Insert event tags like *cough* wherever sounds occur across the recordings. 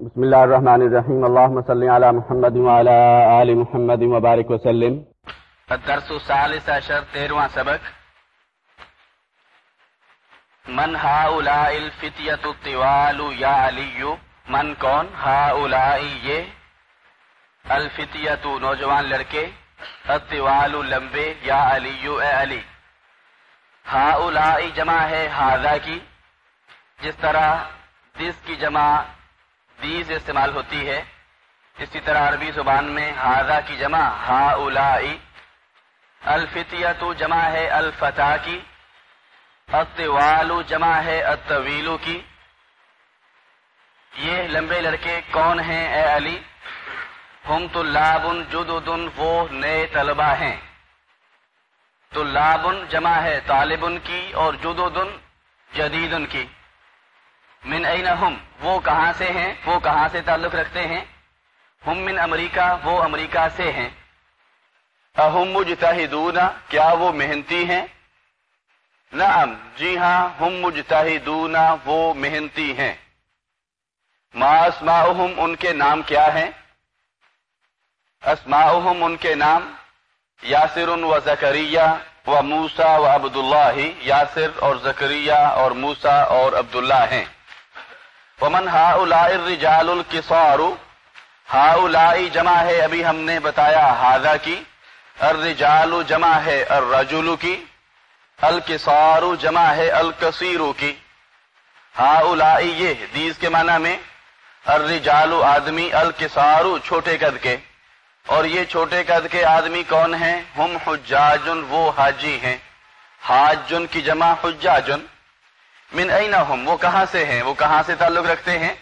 بسم الله الرحمن الرحيم اللهم صل على محمد وعلى آل محمد وبارك وسلم الدرس الثالث عشر تیرواں سبق. من هؤلاء الفتية الطوال یا علی، من کون؟ هؤلاء یہ الفتية نوجوان لڑکے، الطوال لمبے یا علی، اے علی. هؤلاء جمع ہے هذا کی، جس طرح دس کی جمع دیز استعمال ہوتی ہے۔ اسی طرح عربی زبان میں ہاضا کی جمع ہا اولائی الفتیت جمع ہے الفتح کی۔ الطوال جمع ہے، الطویل کی۔ یہ لمبے لڑکے کون ہیں؟ اے علی۔ ہم طلاب جدد وہ نئے طلبہ ہیں۔ طلاب جمع ہے طالب کی اور جدد جدید کی۔ من این ہم؟ وہ کہاں سے ہیں؟ وہ کہاں سے تعلق رکھتے ہیں؟ ہم من امریکہ، وہ امریکہ سے ہیں۔ اہم مجتہدون، کیا وہ محنتی ہیں؟ نعم جی ہاں ہم مجتہدون، وہ محنتی ہیں۔ ما اسماؤہم ان کے نام کیا ہیں؟ اسماؤہم، ان کے نام۔ یاسر و زکریہ و موسا و عبداللہ، یاسر اور زکریہ اور موسا اور عبداللہ ہیں۔ ومن ہا الرجال القصار ہا جمع ہے، ابھی ہم نے بتایا ہاضا کی، الرجال جمع ہے، الرجل کی القصار جمع ہے، الکثیر کی۔ ہا یہ دیز کے معنی میں الرجال آدمی القصار چھوٹے قد کے۔ اور یہ چھوٹے قد کے آدمی کون ہیں؟ ہم حجاجن، وہ حاجی ہیں۔ حاجن کی جمع حجاجن۔ من این ہم؟ وہ کہاں سے ہیں؟ وہ کہاں سے تعلق رکھتے ہیں؟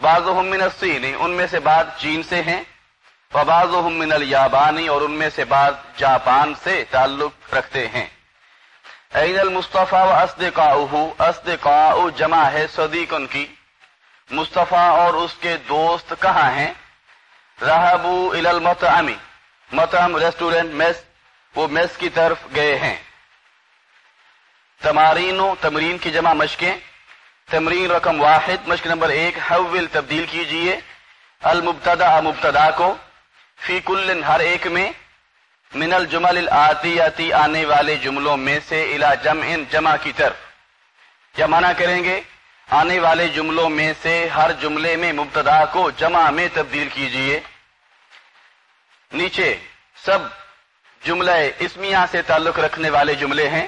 بعض من الصین، ان میں سے بعض چین سے ہیں۔ بعض من الیابانی، اور ان میں سے بعض جاپان سے تعلق رکھتے ہیں۔ این المصطفیٰ و اسدقاؤ جمع ہے صدیق ان کی۔ مصطفیٰ اور اس کے دوست کہاں ہیں؟ رہبو المطعمی مطعم، ریسٹورینٹ، میس، وہ میس کی طرف گئے ہیں۔ تمارین و تمرین کی جمع مشقیں۔ تمرین رقم واحد، مشق نمبر ایک، حول تبدیل کیجیے۔ المبتدا، مبتدا کو۔ فی کل، ہر ایک میں۔ من الجمل الآتی آنے والے جملوں میں سے الا جمع جمع کی طرف۔ کیا مانا کریں گے؟ آنے والے جملوں میں سے ہر جملے میں مبتدا کو جمع میں تبدیل کیجیے۔ نیچے، سب جملہ اسمیہ سے تعلق رکھنے والے جملے ہیں۔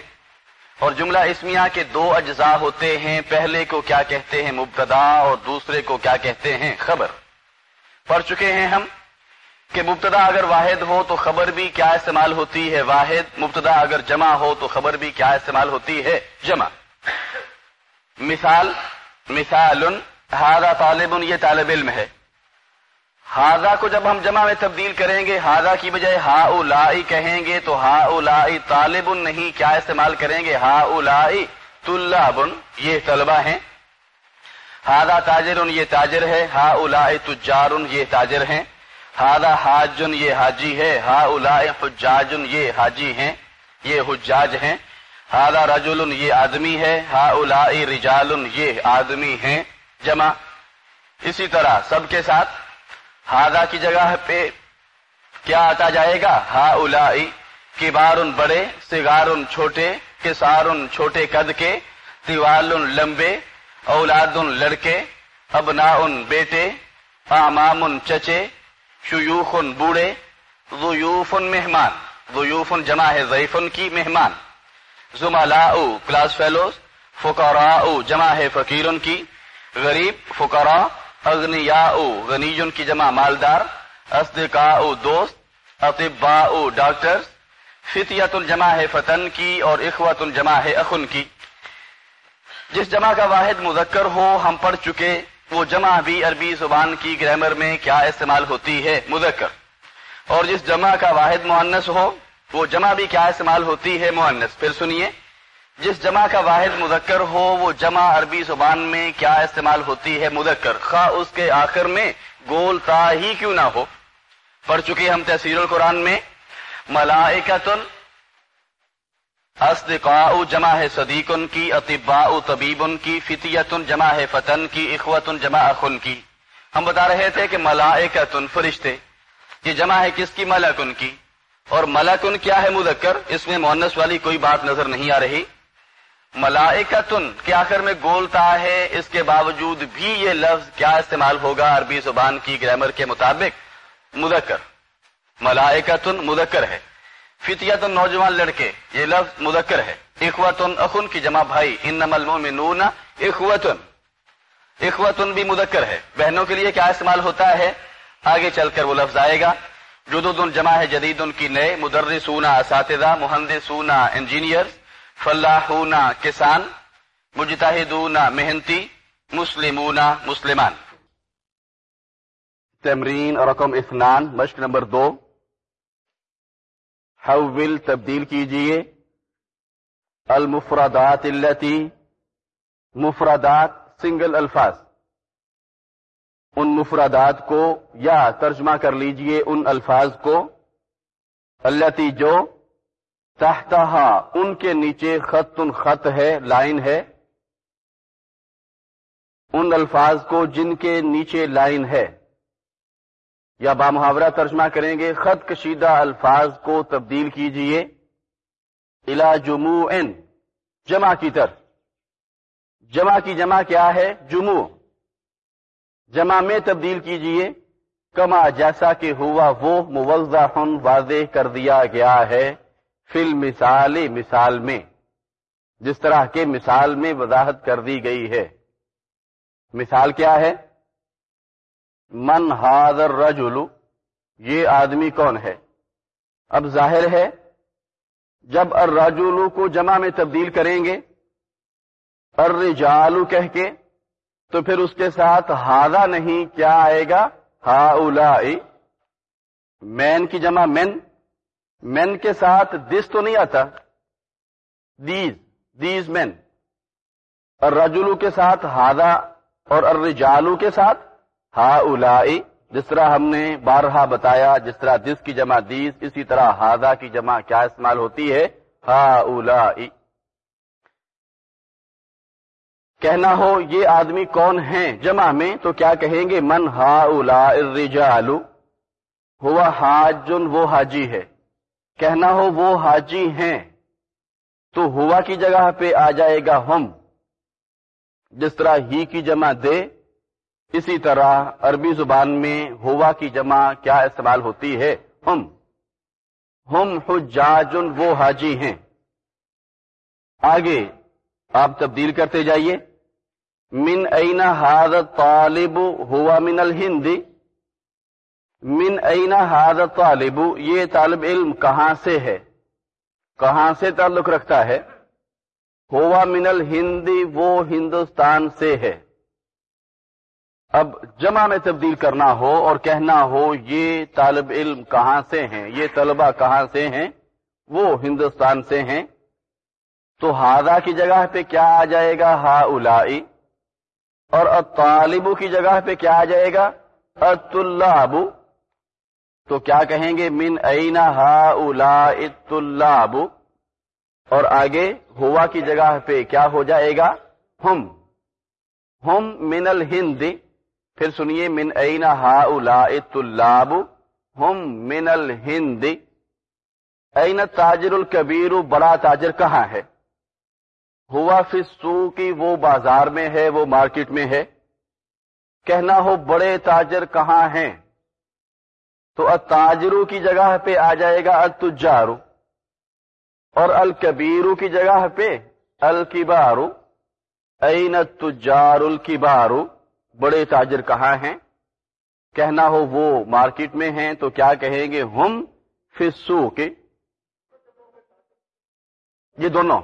اور جملہ اسمیہ کے دو اجزاء ہوتے ہیں۔ پہلے کو کیا کہتے ہیں؟ مبتدا اور دوسرے کو کیا کہتے ہیں؟ خبر۔ پڑھ چکے ہیں ہم کہ مبتدا اگر واحد ہو تو خبر بھی کیا استعمال ہوتی ہے؟ واحد۔ مبتدا اگر جمع ہو تو خبر بھی کیا استعمال ہوتی ہے؟ جمع۔ مثال مثال ہارا طالب، یہ طالب علم ہے۔ ہاضا کو جب ہم جمع میں تبدیل کریں گے ہاضا کی بجائے ہا اولائی کہیں گے تو ہا اولائی طالب نہیں، کیا استعمال کریں گے؟ ہا اولائی طلاب، یہ طلبہ ہیں۔ ہاضا تاجر، یہ تاجر ہے۔ ہا اولائی تجار، یہ تاجر ہیں۔ ہاضا حاجن یہ حاجی ہے۔ ہا اولائی حجاجن یہ حاجی ہیں۔ یہ حجاج ہیں۔ ہاضا رجل، یہ آدمی ہے۔ ہا اولائی رجال، یہ آدمی ہیں۔ جمع۔ اسی طرح سب کے ساتھ ہاضا کی جگہ پہ کیا آتا جائے گا؟ ہا اولائی کبار بڑے سگار ان چھوٹے کسار چھوٹے قد کے تیوال لمبے اولاد لڑکے ابنا ان بیٹے امام چچے شیوخ بوڑھے ضیوف مہمان ضیوف جمع ہے ضیفن کی مہمان زملاء کلاس فیلوز فقراء جمع ہے فقیرن کی، غریب، فقراء اغنیاء غنیجن کی جمع مالدار، اصدقاء دوست، اطباء ڈاکٹر فتیت الجمع ہے فتن کی اور اخوت الجمع ہے اخن کی۔ جس جمع کا واحد مذکر ہو، ہم پڑھ چکے، وہ جمع بھی عربی زبان کی گرامر میں کیا استعمال ہوتی ہے، مذکر۔ اور جس جمع کا واحد معنس ہو، وہ جمع بھی کیا استعمال ہوتی ہے معنس پھر سنیے۔ جس جمع کا واحد مذکر ہو، وہ جمع عربی زبان میں کیا استعمال ہوتی ہے مذکر؟ خواہ اس کے آخر میں گول تا ہی کیوں نہ ہو۔ پڑھ چکے ہم تحصیل القرآن میں، ملائکتن اصدقاء جمع ہے صدیقن کی، اطباء طبیبن کی، فتیتن جمع ہے فتن کی، اخوتن جمع اخن کی۔ ہم بتا رہے تھے کہ ملائکتن فرشتے، یہ جمع ہے کس کی؟ ملکن کی۔ اور ملکن کیا ہے مذکر؟ اس میں مونس والی کوئی بات نظر نہیں آ رہی۔ ملائکتن کے آخر میں گولتا ہے، اس کے باوجود بھی یہ لفظ کیا استعمال ہوگا عربی زبان کی گرامر کے مطابق؟ مذکر۔ ملائکتن مذکر ہے۔ فتیت نوجوان لڑکے، یہ لفظ مذکر ہے۔ اخوتن اخن کی جمع بھائی ان نمل میں اخوتن۔ اخوتن بھی مذکر ہے۔ بہنوں کے لیے کیا استعمال ہوتا ہے؟ آگے چل کر وہ لفظ آئے گا۔ جدود جمع ہے جدید ان کی نئے مدرسونا اساتذہ، مہندسونا انجینئر فلاحونا، کسان، مجتہدونا محنتی مسلمونا، مسلمان۔ تمرین رقم اسنان مشق نمبر دو۔ حول تبدیل کیجیے۔ المفردات التي مفردات سنگل الفاظ۔ ان مفردات کو یا ترجمہ کر لیجیے ان الفاظ کو۔ التی جو تحتہا، ان کے نیچے خط خط ہے، لائن ہے۔ ان الفاظ کو جن کے نیچے لائن ہے۔ یا بامحاورہ ترجمہ کریں گے، خط کشیدہ الفاظ کو تبدیل کیجیے۔ الا جمو جمع کی طرف۔ جمع کی جمع کیا ہے؟ جمع جمع میں تبدیل کیجیے۔ کما جیسا کہ ہوا وہ موضح واضح کر دیا گیا ہے۔ فل مثال مثال میں، جس طرح کے مثال میں وضاحت کر دی گئی ہے۔ مثال کیا ہے؟ من حاضر رجولو یہ آدمی کون ہے؟ اب ظاہر ہے، جب الرجولو کو جمع میں تبدیل کریں گے الرجالو کہہ کے، تو پھر اس کے ساتھ ہادا نہیں، کیا آئے گا؟ ہا مین کی جمع، مین۔ مین کے ساتھ دس تو نہیں آتا۔ دیز دیز مین الرجولو کے ساتھ ہادا اور الرجالو کے ساتھ ہا جس طرح ہم نے بارہا بتایا، جس طرح دس کی جمع دیس اسی طرح ہادا کی جمع کیا استعمال ہوتی ہے۔ ہا کہنا ہو، یہ آدمی کون ہیں جمع میں؟ تو کیا کہیں گے؟ من ہا الرجال ہوا حاجن، وہ حاجی ہے۔ کہنا ہو وہ حاجی ہیں، تو ہوا کی جگہ پہ آ جائے گا ہم۔ جس طرح ہی کی جمع دے، اسی طرح عربی زبان میں ہوا کی جمع کیا استعمال ہوتی ہے، ہم۔ ہم حجاجن وہ حاجی ہیں۔ آگے آپ تبدیل کرتے جائیے۔ من این ہاد طالب ہوا من الہند؟ من این ہاد طالب؟ یہ طالب علم کہاں سے ہے؟ کہاں سے تعلق رکھتا ہے؟ ہوا من الہند، وہ ہندوستان سے ہے۔ اب جمع میں تبدیل کرنا ہو اور کہنا ہو، یہ طالب علم کہاں سے ہیں؟ یہ طلبہ کہاں سے ہیں؟ وہ ہندوستان سے ہیں۔ تو ہادا کی جگہ پہ کیا آ جائے گا؟ ہا الائی اور طالبو کی جگہ پہ کیا آ جائے گا؟ ات اللہ تو کیا کہیں گے؟ من اینا ہا الا اور آگے، ہوا کی جگہ پہ کیا ہو جائے گا؟ ہم۔ ہم من الہند۔ پھر سنیے، من این ہا الاب ہم من الہند۔ این تاجر الکبیر، بڑا تاجر کہاں ہے؟ ہوا فسو کی وہ بازار میں ہے، وہ مارکیٹ میں ہے۔ کہنا ہو، بڑے تاجر کہاں ہیں؟ تو تاجرو کی جگہ پہ آ جائے گا التجارو اور الکبیرو کی جگہ پہ الکبارو۔ این تجار الکبارو؟ بڑے تاجر کہاں ہیں؟ کہنا ہو وہ مارکیٹ میں ہیں تو کیا کہیں گے؟ ہم فسو کے یہ دونوں۔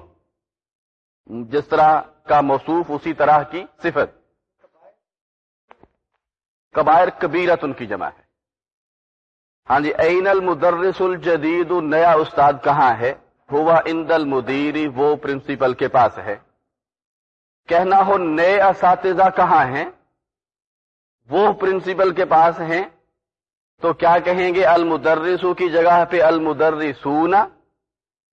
جس طرح کا موصوف اسی طرح کی صفت۔ کبائر کبیرت ان کی جمع ہے۔ ہاں جی این المدرس الجدید، نیا استاد کہاں ہے؟ ہوا اند المدیری وہ پرنسپل کے پاس ہے۔ کہنا ہو نئے اساتذہ کہاں ہیں؟ وہ پرنسپل کے پاس ہیں۔ تو کیا کہیں گے؟ المدرسو کی جگہ پہ المدرسونا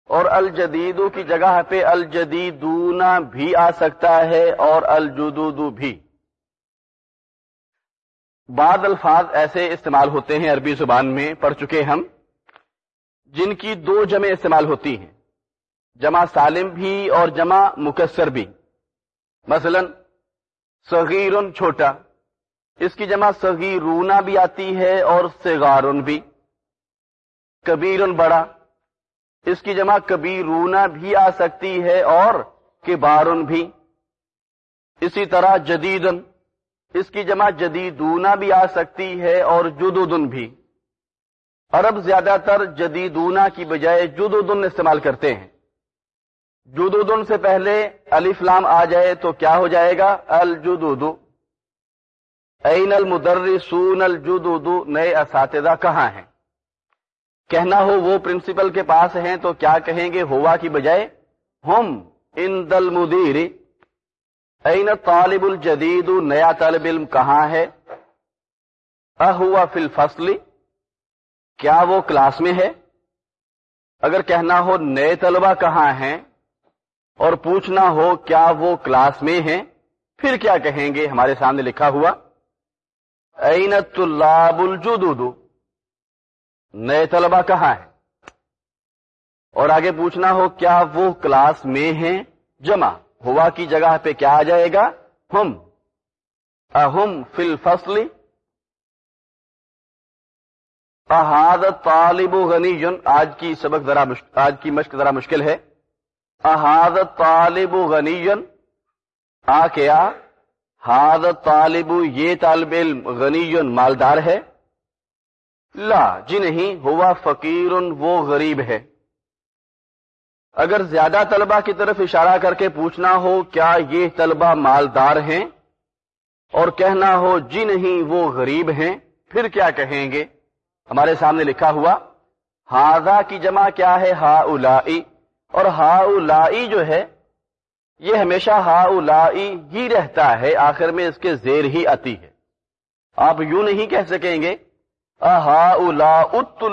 اور الجدیدو کی جگہ پہ الجدیدونا بھی آ سکتا ہے اور الجدودو بھی۔ بعض الفاظ ایسے استعمال ہوتے ہیں عربی زبان میں، پڑھ چکے ہم، جن کی دو جمع استعمال ہوتی ہیں۔ جمع سالم بھی اور جمع مکسر بھی۔ مثلا، صغیر چھوٹا۔ اس کی جمع صغیرونا بھی آتی ہے اور سگارن بھی۔ کبیر بڑا۔ اس کی جمع کبیرونا بھی آ سکتی ہے اور کبارن بھی۔ اسی طرح جدیدن اس کی جمع جدیدونا بھی آ سکتی ہے اور جدودن بھی۔ عرب زیادہ تر جدیدونا کی بجائے جدودن استعمال کرتے ہیں۔ جدودن سے پہلے الفلام آ جائے تو کیا ہو جائے گا؟ الجدود این المدرسون الجدود نئے اساتذہ کہاں ہیں؟ کہنا ہو وہ پرنسپل کے پاس ہیں تو کیا کہیں گے؟ ہوا کی بجائے ہم ان دل مدیر این طالب الجدید نیا طالب علم کہاں ہے؟ اہوا فی الفصل، کیا وہ کلاس میں ہے؟ اگر کہنا ہو نئے طلبہ کہاں ہیں، اور پوچھنا ہو کیا وہ کلاس میں ہیں، پھر کیا کہیں گے؟ ہمارے سامنے لکھا ہوا این طلاب الجدود نئے طلبہ کہاں ہیں؟ اور آگے پوچھنا ہو کیا وہ کلاس میں ہیں؟ جمع۔ ہوا کی جگہ پہ کیا آ جائے گا؟ ہم۔ اہم فل فصل احاد طالب غنی آج کی سبق ذرا آج کی مشق ذرا مشکل ہے۔ احاد طالب غنی آ کیا ہاد طالب یہ طالب علم غنی مالدار ہے۔ لا جی نہیں، ہوا فقیر وہ غریب ہے۔ اگر زیادہ طلبہ کی طرف اشارہ کر کے پوچھنا ہو، کیا یہ طلبہ مالدار ہیں؟ اور کہنا ہو جی نہیں، وہ غریب ہیں، پھر کیا کہیں گے؟ ہمارے سامنے لکھا ہوا ہاضا کی جمع کیا ہے ہا الائی اور ہا الائی جو ہے، یہ ہمیشہ ہا الائی ہی رہتا ہے، آخر میں اس کے زیر ہی آتی ہے۔ آپ یوں نہیں کہہ سکیں گے ہا الا ات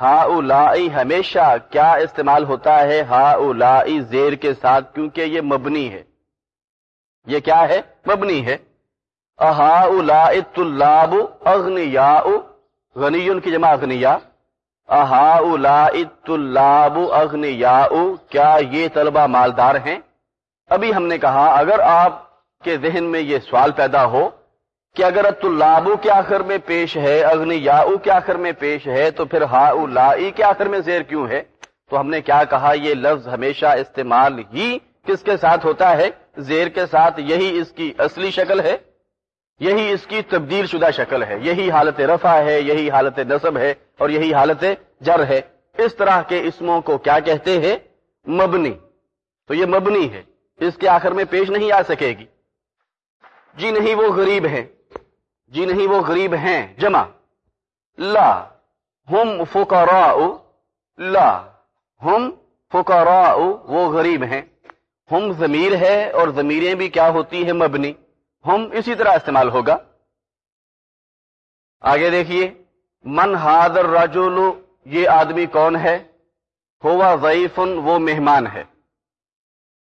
ہا الائی ہمیشہ کیا استعمال ہوتا ہے؟ ہا الائی زیر کے ساتھ، کیونکہ یہ مبنی ہے۔ یہ کیا ہے؟ مبنی ہے۔ اہا الا اطلاب اغنیا غنی کی جمع اغنیا اہا الا اطلاب اغنیا کیا یہ طلبہ مالدار ہیں؟ ابھی ہم نے کہا، اگر آپ کے ذہن میں یہ سوال پیدا ہو کہ اگر طلابو کے آخر میں پیش ہے اگنی یا کے آخر میں پیش ہے، تو پھر ہا لائی کے آخر میں زیر کیوں ہے؟ تو ہم نے کیا کہا، یہ لفظ ہمیشہ استعمال ہی کس کے ساتھ ہوتا ہے؟ زیر کے ساتھ، یہی اس کی اصلی شکل ہے، یہی اس کی تبدیل شدہ شکل ہے، یہی حالت رفع ہے، یہی حالت نصب ہے اور یہی حالت جر ہے۔ اس طرح کے اسموں کو کیا کہتے ہیں؟ مبنی۔ تو یہ مبنی ہے، اس کے آخر میں پیش نہیں آ سکے گی۔ جی نہیں، وہ غریب ہے جی نہیں وہ غریب ہیں، جمع۔ لا، ہم فقراء لا، ہم فقراء وہ غریب ہیں۔ ہم ضمیر ہے اور ضمیریں بھی کیا ہوتی ہیں مبنی۔ ہم اسی طرح استعمال ہوگا۔ آگے دیکھیے، من حاضر رجول یہ آدمی کون ہے؟ ہوا ضعیفن، وہ مہمان ہے۔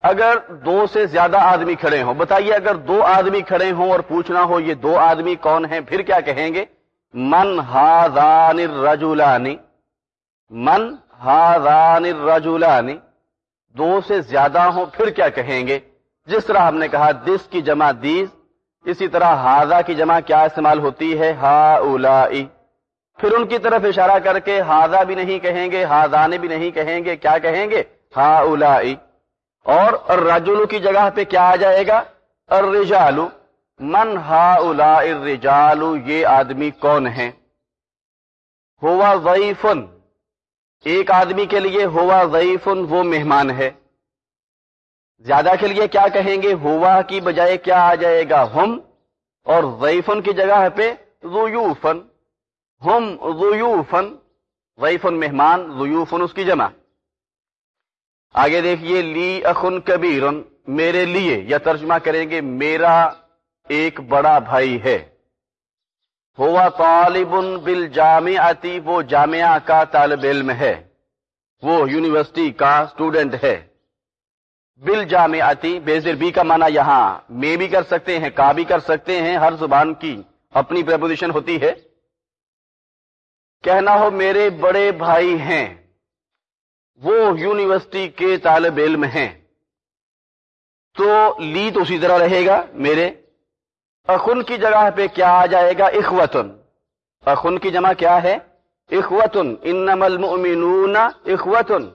اگر دو سے زیادہ آدمی کھڑے ہوں، بتائیے اگر دو آدمی کھڑے ہوں اور پوچھنا ہو یہ دو آدمی کون ہیں، پھر کیا کہیں گے؟ من ہاضان رجولانی من ہاضان رجولانی دو سے زیادہ ہوں، پھر کیا کہیں گے؟ جس طرح ہم نے کہا دس کی جمع دیز، اسی طرح ہاضا کی جمع کیا استعمال ہوتی ہے؟ ہا اولائی پھر ان کی طرف اشارہ کر کے ہاضا بھی نہیں کہیں گے ہاضانے بھی نہیں کہیں گے، کیا کہیں گے؟ ہا اولائی اور الرجل کی جگہ پہ کیا آ جائے گا؟ الرجال. من ہا الرجال، یہ آدمی کون ہے؟ ہوا ضعیفن ایک آدمی کے لیے ہوا ضعیفن وہ مہمان ہے۔ زیادہ کے لیے کیا کہیں گے؟ ہوا کی بجائے کیا آ جائے گا؟ ہم. اور ضعیفن کی جگہ پہ ضیوفن. ہم ضیوفن. ضعیفن مہمان، ضیوفن اس کی جمع۔ آگے دیکھیے، لی اخن کبیر میرے لیے، یا ترجمہ کریں گے، میرا ایک بڑا بھائی ہے۔ ہوا طالب بل جامعتی وہ جامعہ کا طالب علم ہے۔ وہ یونیورسٹی کا اسٹوڈنٹ ہے۔ بل جامعتی بیزر بی کا معنی یہاں، میں بھی کر سکتے ہیں، کا بھی کر سکتے ہیں، ہر زبان کی اپنی پریپوزیشن ہوتی ہے۔ کہنا ہو، میرے بڑے بھائی ہیں۔ وہ یونیورسٹی کے طالب علم ہیں۔ تو لی تو اسی طرح رہے گا میرے۔ اخن کی جگہ پہ کیا آ جائے گا؟ اخوتن۔ اخن کی جمع کیا ہے؟ اخوتن۔ انم المؤمنون اخوتن۔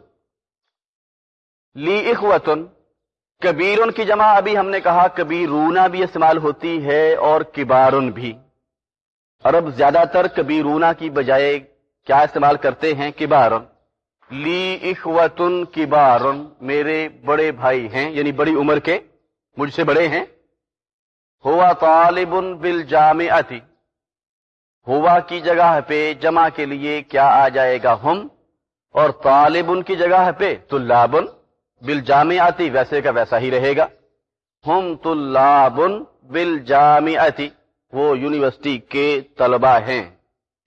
لی اخوتن۔ کبیرن کی جمع۔ ابھی ہم نے کہا کبیرونا بھی استعمال ہوتی ہے اور کبارن بھی۔ عرب زیادہ تر کبیرونا کی بجائے کیا استعمال کرتے ہیں؟ کبارن۔ لی اخوتن کبارن، میرے بڑے بھائی ہیں یعنی بڑی عمر کے، مجھ سے بڑے ہیں۔ ہوا طالب بل ہوا کی جگہ پہ جمع کے لیے کیا آ جائے گا ہم؟ اور طالب ان کی جگہ پہ طلابن بل ویسے کا ویسا ہی رہے گا۔ ہم طلابن بل وہ یونیورسٹی کے طلبہ ہیں،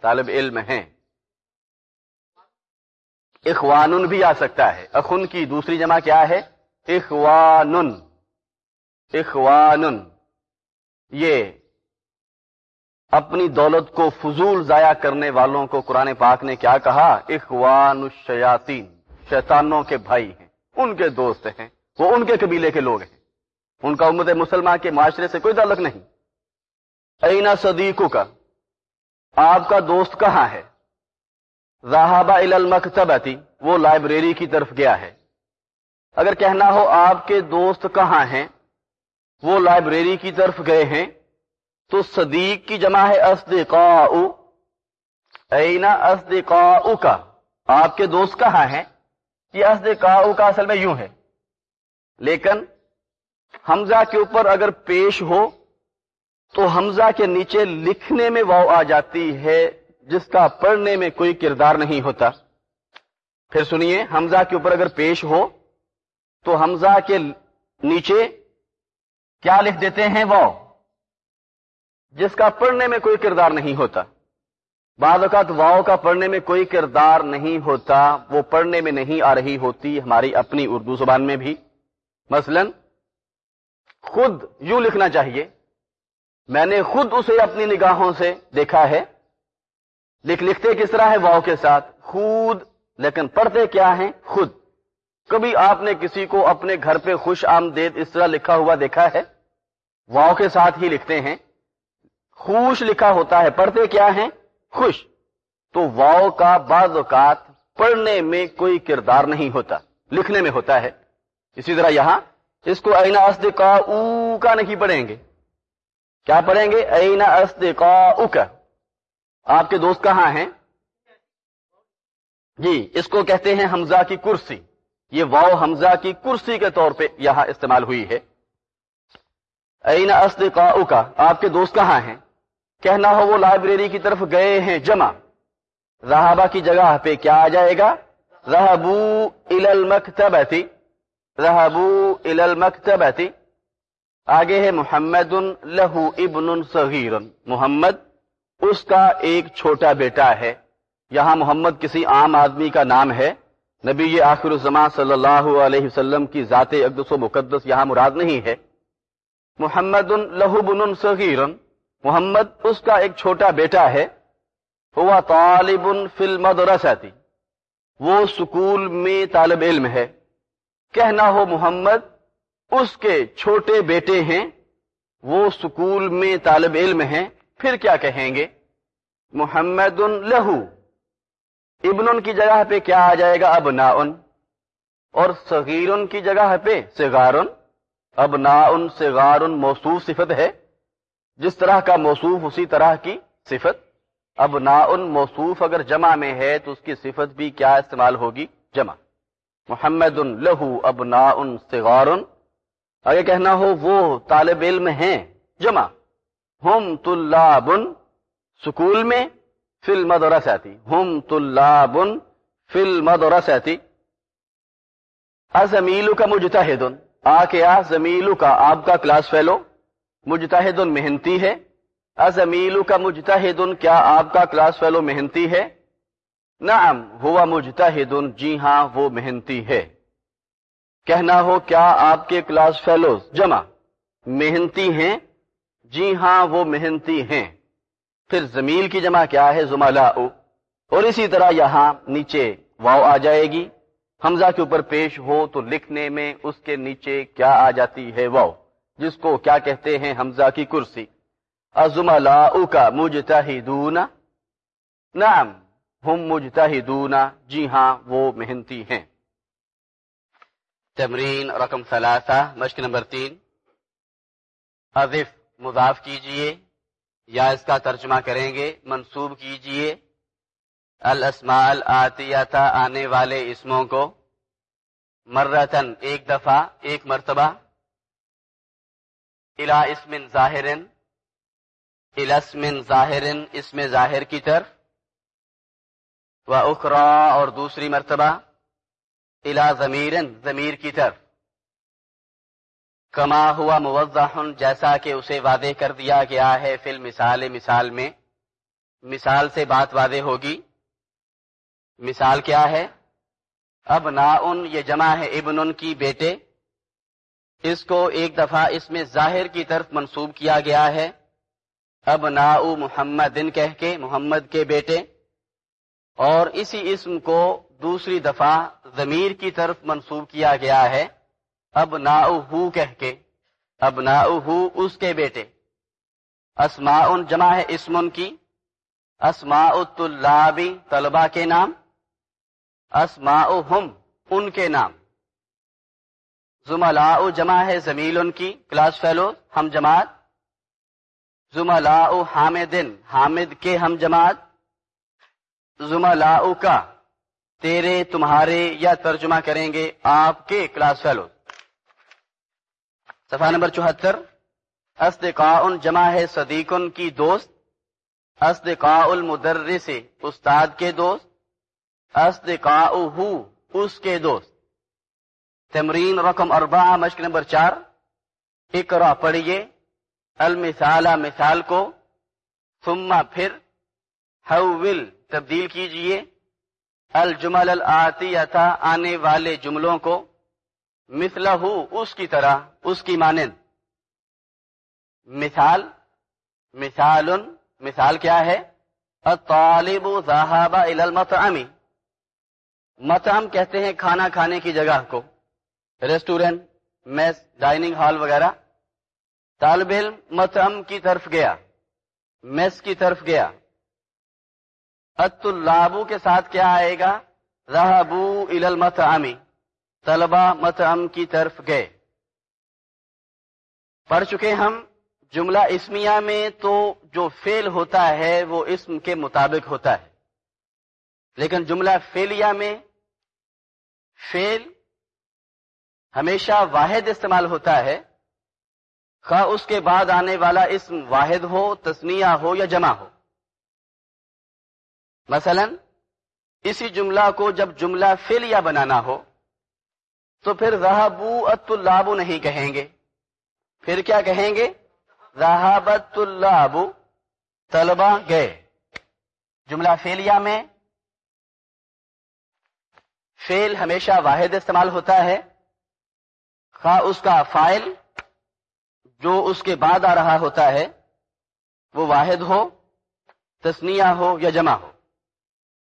طالب علم ہیں۔ اخوان بھی آ سکتا ہے۔ اخن کی دوسری جمع کیا ہے؟ اخوان اخوان یہ اپنی دولت کو فضول ضائع کرنے والوں کو قرآن پاک نے کیا کہا؟ اخوان الشیاطین۔ شیطانوں کے بھائی ہیں۔ ان کے دوست ہیں۔ وہ ان کے قبیلے کے لوگ ہیں۔ ان کا امت مسلمان کے معاشرے سے کوئی تعلق نہیں۔ اینا صدیقوں کا آپ کا دوست کہاں ہے؟ راہبہ المکتبتی وہ لائبریری کی طرف گیا ہے۔ اگر کہنا ہو آپ کے دوست کہاں ہیں، وہ لائبریری کی طرف گئے ہیں، تو صدیق کی جمع ہے اصدقاء اینا اصدقاء کا آپ کے دوست کہاں ہیں؟ یہ اصدقاء کا اصل میں یوں ہے۔ لیکن حمزہ کے اوپر اگر پیش ہو، تو حمزہ کے نیچے لکھنے میں وہ آ جاتی ہے۔ جس کا پڑھنے میں کوئی کردار نہیں ہوتا۔ پھر سنیے، حمزہ کے اوپر اگر پیش ہو، تو حمزہ کے نیچے کیا لکھ دیتے ہیں وہ؟ جس کا پڑھنے میں کوئی کردار نہیں ہوتا۔ بعض اوقات واؤ کا پڑھنے میں کوئی کردار نہیں ہوتا، وہ پڑھنے میں نہیں آ رہی ہوتی ہماری اپنی اردو زبان میں بھی۔ مثلا، خود یوں لکھنا چاہیے، میں نے خود اسے اپنی نگاہوں سے دیکھا ہے۔ لکھ لکھتے کس طرح ہے؟ واؤ کے ساتھ۔ خود، لیکن پڑھتے کیا ہیں؟ خود۔ کبھی آپ نے کسی کو اپنے گھر پہ خوش آمدید اس طرح لکھا ہوا دیکھا ہے؟ واؤ کے ساتھ ہی لکھتے ہیں۔ خوش لکھا ہوتا ہے۔ پڑھتے کیا ہیں؟ خوش۔ تو واؤ کا بعض اوقات پڑھنے میں کوئی کردار نہیں ہوتا۔ لکھنے میں ہوتا ہے۔ اسی طرح یہاں، اس کو اینا اسد کا او کا نہیں پڑھیں گے۔ کیا پڑھیں گے؟ اینا اسد کا او کا آپ کے دوست کہاں ہیں؟ جی اس کو کہتے ہیں حمزہ کی کرسی۔ یہ واؤ حمزہ کی کرسی کے طور پہ یہاں استعمال ہوئی ہے۔ اینا اصدقاؤ کا آپ کے دوست کہاں ہیں؟ کہنا ہو وہ لائبریری کی طرف گئے ہیں جمع۔ رہابا کی جگہ پہ کیا آ جائے گا؟ رہبو المکتبتی رہبو المکتبتی آگے ہے محمد لہو ابن صغیر محمد اس کا ایک چھوٹا بیٹا ہے۔ یہاں محمد کسی عام آدمی کا نام ہے۔ نبی یہ آخر الزما صلی اللہ علیہ وسلم کی ذات اقدس و مقدس یہاں مراد نہیں ہے۔ محمد لہو بن صغیر۔ محمد اس کا ایک چھوٹا بیٹا ہے۔ ہوا طالب فلم مدرستی وہ سکول میں طالب علم ہے۔ کہنا ہو محمد، اس کے چھوٹے بیٹے ہیں۔ وہ سکول میں طالب علم ہیں۔ پھر کیا کہیں گے؟ محمد لہو۔ ابن کی جگہ پہ کیا آ جائے گا؟ اب اور صغیر کی جگہ پہ سگارن اب نا موصوف صفت ہے۔ جس طرح کا موصوف اسی طرح کی صفت۔ اب نا موصوف اگر جمع میں ہے تو اس کی صفت بھی کیا استعمال ہوگی؟ جمع۔ محمد لہو اب نا اگر کہنا ہو، وہ طالب علم ہیں۔ جمع۔ ہم طلاب سکول میں فل مدرستی ہم طلاب فل مدرستی ازمیلو کا مجتہد آ کے آ زمیلو کا آپ کا کلاس فیلو مجتہد محنتی ہے۔ ازمیلو کا مجتہد کیا آپ کا کلاس فیلو محنتی ہے؟ نعم، ہوا مجتہد جی ہاں وہ محنتی ہے۔ کہنا ہو، کیا آپ کے کلاس فیلوز جمع محنتی ہیں؟ جی ہاں وہ محنتی ہیں۔ پھر زمیل کی جمع کیا ہے زملا اور اسی طرح یہاں نیچے واؤ آ جائے گی۔ حمزہ کے اوپر پیش ہو تو لکھنے میں اس کے نیچے کیا آ جاتی ہے واؤ جس کو کیا کہتے ہیں حمزہ کی کرسی۔ ازملا کا مجتہدون۔ نعم، ہم مجتہدون۔ جی ہاں وہ محنتی ہیں۔ تمرین رقم ثلاثہ، مشق نمبر تین۔ اضف مضاف کیجیے یا اس کا ترجمہ کریں گے منصوب کیجیے۔ الاسماء آتیتا آنے والے اسموں کو مرتن، ایک دفعہ، ایک مرتبہ۔ الا اسم ظاہر الاسم ظاہر، اسم ظاہر کی طرف۔ و اخرا اور دوسری مرتبہ۔ الا ضمیر ضمیر کی طرف۔ کما ہوا موضح جیسا کہ اسے واضح کر دیا گیا ہے فل مثال مثال میں۔ مثال سے بات واضح ہوگی۔ مثال کیا ہے؟ اب نا ان یہ جمع ہے ابن ان کی بیٹے۔ اس کو ایک دفعہ اس میں ظاہر کی طرف منسوب کیا گیا ہے۔ اب نا محمد کہہ کے، محمد کے بیٹے۔ اور اسی اسم کو دوسری دفعہ ضمیر کی طرف منسوب کیا گیا ہے۔ اب نا کہہ کے اب نا اس کے بیٹے۔ اسماء جمع ہے اسم کی۔ اسماء الطلابی طلبا کے نام۔ اسماء ان کے نام۔ زملا جمع ہے زمیل ان کی، کلاس فیلو، ہم جماعت۔ زملا حامدن، حامد کے ہم جماعت۔ زملا کا، تیرے، تمہارے یا ترجمہ کریں گے آپ کے کلاس فیلو۔ صفحہ نمبر چوہتر ان جمع ہے صدیقن کی دوست اسدقاء المدرس استاد کے دوست اسدقاء اس کے دوست۔ تمرین رقم اربع مشق نمبر چار۔ اقرا پڑھیے، المثال، مثال کو۔ ثم پھر حول، تبدیل کیجیے۔ الجمل الآتی آنے والے جملوں کو۔ مثلا اس کی طرح، اس کی مانند۔ مثال مثال مثال کیا ہے؟ طالب ذہاب المطعمی مطعم کہتے ہیں کھانا کھانے کی جگہ کو۔ ریسٹورینٹ، میس، ڈائننگ ہال وغیرہ۔ طالب علم مطعم کی طرف گیا۔ میس کی طرف گیا۔ الابو کے ساتھ کیا آئے گا؟ رہبو المطعمی طلبا متعم کی طرف گئے۔ پڑھ چکے ہم، جملہ اسمیہ میں تو جو فیل ہوتا ہے وہ اسم کے مطابق ہوتا ہے۔ لیکن جملہ فیلیا میں فیل ہمیشہ واحد استعمال ہوتا ہے۔ خواہ اس کے بعد آنے والا اسم واحد ہو تسنیہ ہو یا جمع ہو۔ مثلا، اسی جملہ کو جب جملہ فیلیا بنانا ہو تو پھر رہبو الطلاب نہیں کہیں گے۔ پھر کیا کہیں گے؟ رہابت اللہ طلبا گئے۔ جملہ فیلیا میں فیل ہمیشہ واحد استعمال ہوتا ہے۔ خواہ اس کا فائل جو اس کے بعد آ رہا ہوتا ہے، وہ واحد ہو، تسنیہ ہو یا جمع ہو۔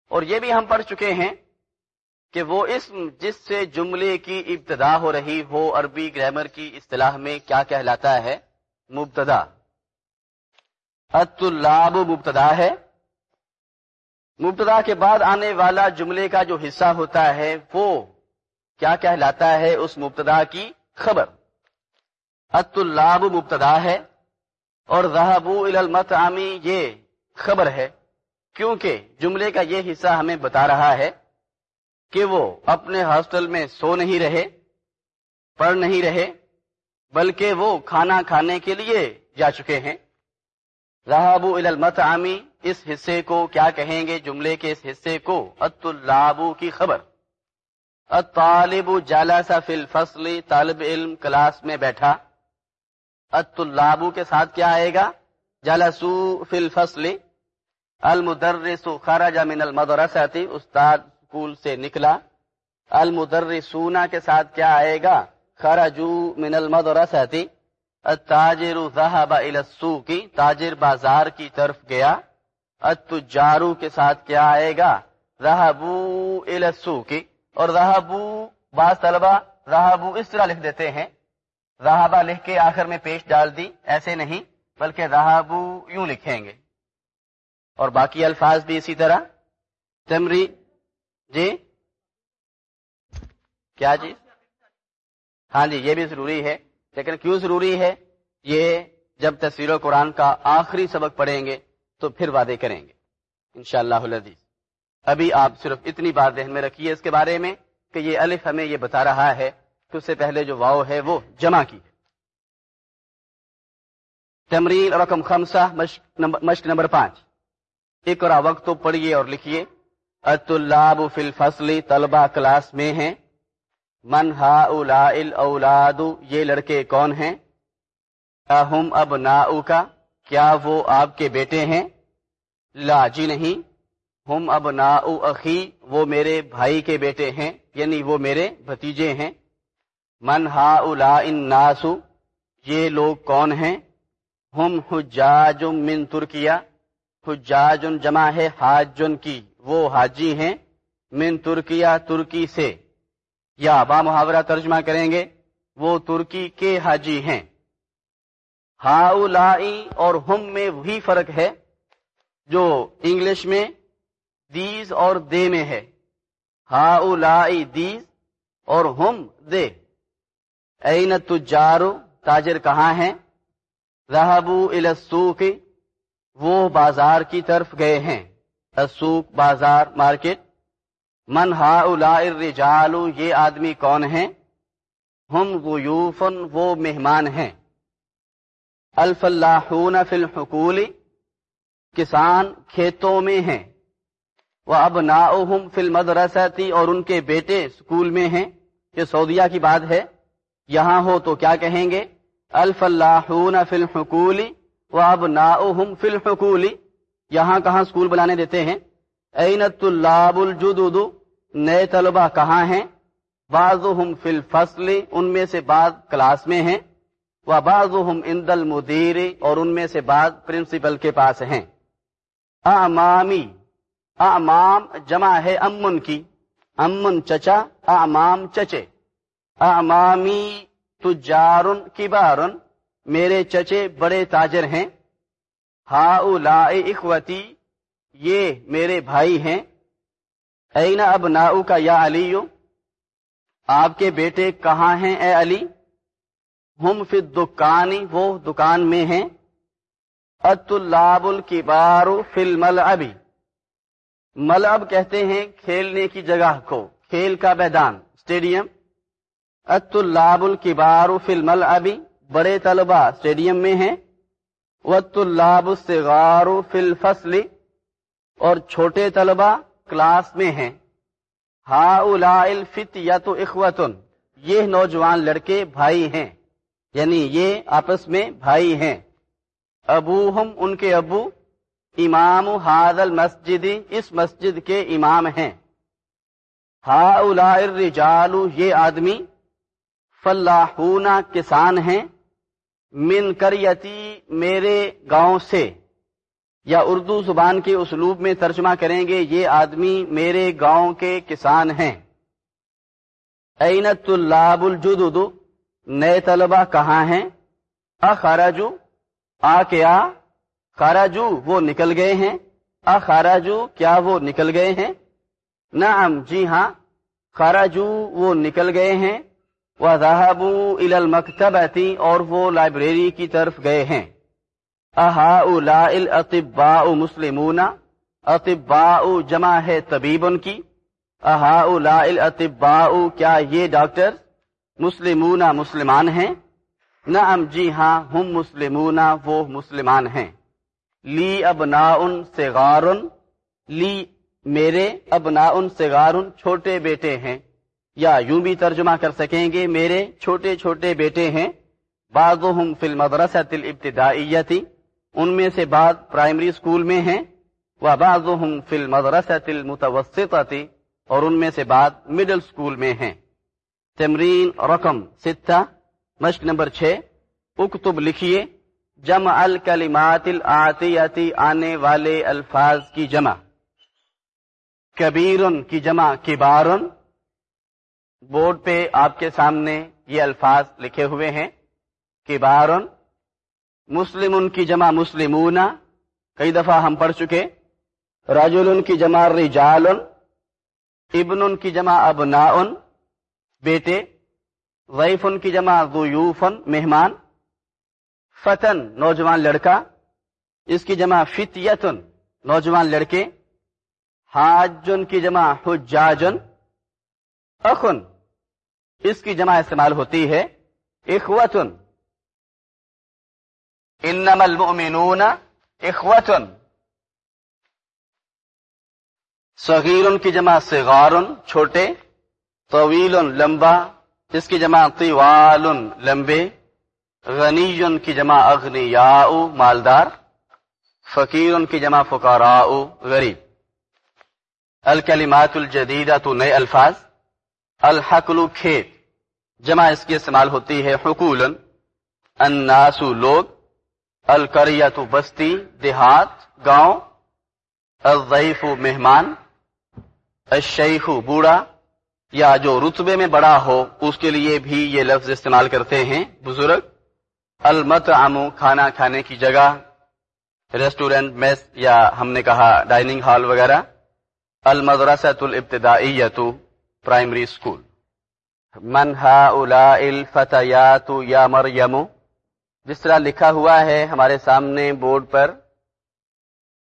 اور یہ بھی ہم پڑھ چکے ہیں۔ کہ وہ اسم جس سے جملے کی ابتدا ہو رہی ہو عربی گرامر کی اصطلاح میں کیا کہلاتا ہے؟ مبتدا۔ الطلاب مبتدا ہے۔ مبتدا کے بعد آنے والا جملے کا جو حصہ ہوتا ہے وہ کیا کہلاتا ہے؟ اس مبتدا کی خبر۔ الطلاب مبتدا ہے۔ اور رحبو المطعمی یہ خبر ہے۔ کیونکہ جملے کا یہ حصہ ہمیں بتا رہا ہے کہ وہ اپنے ہاسٹل میں سو نہیں رہے، پڑھ نہیں رہے، بلکہ وہ کھانا کھانے کے لیے جا چکے ہیں۔ رحاب المت عامی اس حصے کو کیا کہیں گے؟ جملے کے اس حصے کو ات الابو کی خبر۔ طالب جالسا فی الفصل، طالب علم کلاس میں بیٹھا۔ ات الابو کے ساتھ کیا آئے گا؟ جالسو فی الفصل، المدرس خرج من المدرسہ استاد اسکول سے نکلا۔ المدرسونا کے ساتھ کیا آئے گا؟ خرجو من المدرسہ التاجر ذهب الى السوق۔ تاجر بازار کی طرف گیا۔ اتجارو کے ساتھ کیا آئے گا؟ رہبو السو کی اور رہبو بعض طلبہ رہبو اس طرح لکھ دیتے ہیں۔ رہبا لکھ کے آخر میں پیش ڈال دی۔ ایسے نہیں، بلکہ رہبو یوں لکھیں گے۔ اور باقی الفاظ بھی اسی طرح۔ تمری جی؟ کیا جی؟ ہاں جی یہ بھی ضروری ہے۔ لیکن کیوں ضروری ہے؟ یہ جب تصویر و قرآن کا آخری سبق پڑھیں گے تو پھر وعدے کریں گے۔ انشاءاللہ اللہ ابھی آپ صرف اتنی بات ذہن میں رکھیے اس کے بارے میں کہ یہ الف ہمیں یہ بتا رہا ہے کہ اس سے پہلے جو واؤ ہے وہ جمع کی۔ ہے تمرین رقم خمسہ، مشق نمبر پانچ۔ ایک اور وقت تو پڑھیے اور لکھیے۔ اطلاب فی الفصل طلبہ کلاس میں ہیں۔ من ہا اولاد یہ لڑکے کون ہیں؟ ہم اب نا کا کیا وہ آپ کے بیٹے ہیں؟ لا جی نہیں۔ ہم اب نا اخی، وہ میرے بھائی کے بیٹے ہیں یعنی وہ میرے بھتیجے ہیں۔ من ہا الا ان ناسو یہ لوگ کون ہیں؟ ہم حجاج من ترکیا حجاج جمع ہے حاجن کی۔ وہ حاجی ہیں من ترکیا ترکی سے۔ یا با محاورہ ترجمہ کریں گے، وہ ترکی کے حاجی ہیں۔ ہا اور ہم میں وہی فرق ہے جو انگلش میں دیز اور دے میں ہے۔ ہا دیز اور ہم دے۔ این تجارو، تاجر کہاں ہیں؟ رہبو السوق، وہ بازار کی طرف گئے ہیں۔ السوق بازار، مارکیٹ۔ من ہا الرجال، یہ آدمی کون ہیں؟ ہم غیوفن وہ مہمان ہیں۔ الف اللہ فی الحقول، کسان کھیتوں میں ہیں۔ وہ اب نا فل مدرستی اور ان کے بیٹے اسکول میں ہیں۔ یہ سعودیہ کی بات ہے۔ یہاں ہو تو کیا کہیں گے؟ الف اللہ فی الحقول وہ اب نا فی الحقول۔ یہاں کہاں اسکول بنانے دیتے ہیں؟ اینت اللہ الجدود نئے طلبہ کہاں ہیں؟ بعض فی الفصل، ان میں سے بعض کلاس میں ہیں۔ وہ بعض ہم اندل مدیر اور ان میں سے بعض پرنسپل کے پاس ہیں۔ امامی امام جمع ہے امن کی۔ امن چچا امام چچے۔ امامی تجارن، کبارن۔ میرے چچے بڑے تاجر ہیں۔ ہا اخوتی، یہ میرے بھائی ہیں۔ اینا اب ناؤ کا یا علی آپ کے بیٹے کہاں ہیں اے علی؟ ہم فی دکانی وہ دکان میں ہیں۔ اطلاب الکبار فی الملعبی ملعب کہتے ہیں کھیلنے کی جگہ کو، کھیل کا میدان اسٹیڈیم اطلاب الکبار فی الملعبی بڑے طلبہ اسٹیڈیم میں ہیں۔ وط الصغار فی الفصل اور چھوٹے طلبہ کلاس میں ہیں۔ ہا الفت یا تو اخوتن یہ نوجوان لڑکے بھائی ہیں۔ یعنی یہ آپس میں بھائی ہیں۔ ابو ہم ان کے ابو، امام حاد المسجد، اس مسجد کے امام ہیں۔ ہا الرجال، یہ آدمی فلاحون کسان ہیں۔ من کریتی میرے گاؤں سے۔ یا اردو زبان کے اسلوب میں ترجمہ کریں گے، یہ آدمی میرے گاؤں کے کسان ہیں۔ اینت اللہ الجدد، نئے طلبہ کہاں ہیں؟ اخراجو آ کیا خراجو، وہ نکل گئے ہیں۔ اخراجو، کیا وہ نکل گئے ہیں؟ نعم جی ہاں خراجو، وہ نکل گئے ہیں۔ وہ ذہبو المکتب اور وہ لائبریری کی طرف گئے ہیں۔ احا اطباء مسلمون؟ اطباء جمع ہے طبیب ان کی۔ احا اطباء کیا یہ ڈاکٹر مسلمون مسلمان ہیں؟ نعم جی ہاں ہم مسلمون، وہ مسلمان ہیں۔ لی ابنا ان سے لی میرے ابنا ان سے چھوٹے بیٹے ہیں۔ یا یوں بھی ترجمہ کر سکیں گے، میرے چھوٹے چھوٹے بیٹے ہیں بعض ہم فلم الابتدائیتی ان میں سے بعض پرائمری اسکول میں ہیں وہ بعض ہم فلم المتوسطتی اور ان میں سے بعض مڈل اسکول میں ہیں۔ تمرین رقم ستہ، مشق نمبر چھ، اکتب لکھیے، جمع الکلمات العطیتی آنے والے الفاظ کی جمع۔ کبیر کی جمع، کبارن۔ بورڈ پہ آپ کے سامنے یہ الفاظ لکھے ہوئے ہیں کبارن، مسلم ان کی جمع مسلمون، کئی دفعہ ہم پڑھ چکے، رجل ان کی جمع رجال، ابن ان کی جمع ابنا بیٹے ویف ان کی جمع ضیوفن مہمان، فتن، نوجوان لڑکا، اس کی جمع فتیتن، نوجوان لڑکے، حاجن کی جمع حجاجن اخن، اس کی جمع استعمال ہوتی ہے اخوتن۔ انما المؤمنون اخوتن۔ صغیر کی جمع صغار چھوٹے۔ طویل لمبا۔ اس کی جمع طوال لمبے۔ غنی کی جمع اغنیاء، مالدار۔ فقیر کی جمع فقراء، غریب۔ الکلمات الجدیدہ تو نئے الفاظ۔ الحقل کھیت، جمع اس کی استعمال ہوتی ہے حقول الناس لوگ الکریت بستی، دیہات، گاؤں۔ الضعیف مہمان، الشیخ بوڑھا، یا جو رتبے میں بڑا ہو، اس کے لیے بھی یہ لفظ استعمال کرتے ہیں بزرگ۔ المت کھانا کھانے کی جگہ، ریسٹورینٹ، میس، یا ہم نے کہا ڈائننگ ہال وغیرہ۔ المدرسۃ الابتدائیت پرائمری اسکول منہا الا الفتیات یا مریم? جس طرح لکھا ہوا ہے ہمارے سامنے بورڈ پر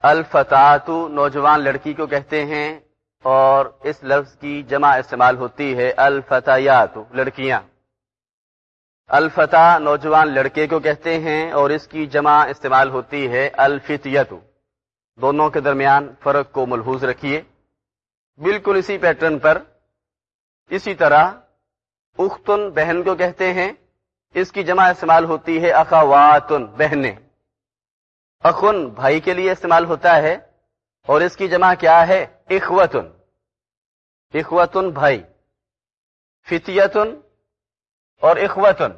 الفتات نوجوان لڑکی کو کہتے ہیں اور اس لفظ کی جمع استعمال ہوتی ہے الفتیات، لڑکیاں۔ الفتح نوجوان لڑکے کو کہتے ہیں اور اس کی جمع استعمال ہوتی ہے الفتیت۔ دونوں کے درمیان فرق کو ملحوظ رکھیے۔ بالکل اسی پیٹرن پر اسی طرح اختن بہن کو کہتے ہیں، اس کی جمع استعمال ہوتی ہے اخواتن، بہنیں۔ اخن بھائی کے لیے استعمال ہوتا ہے، اور اس کی جمع کیا ہے؟ اخوتن۔ اخوتن بھائی۔ فتیتن اور اخوتن۔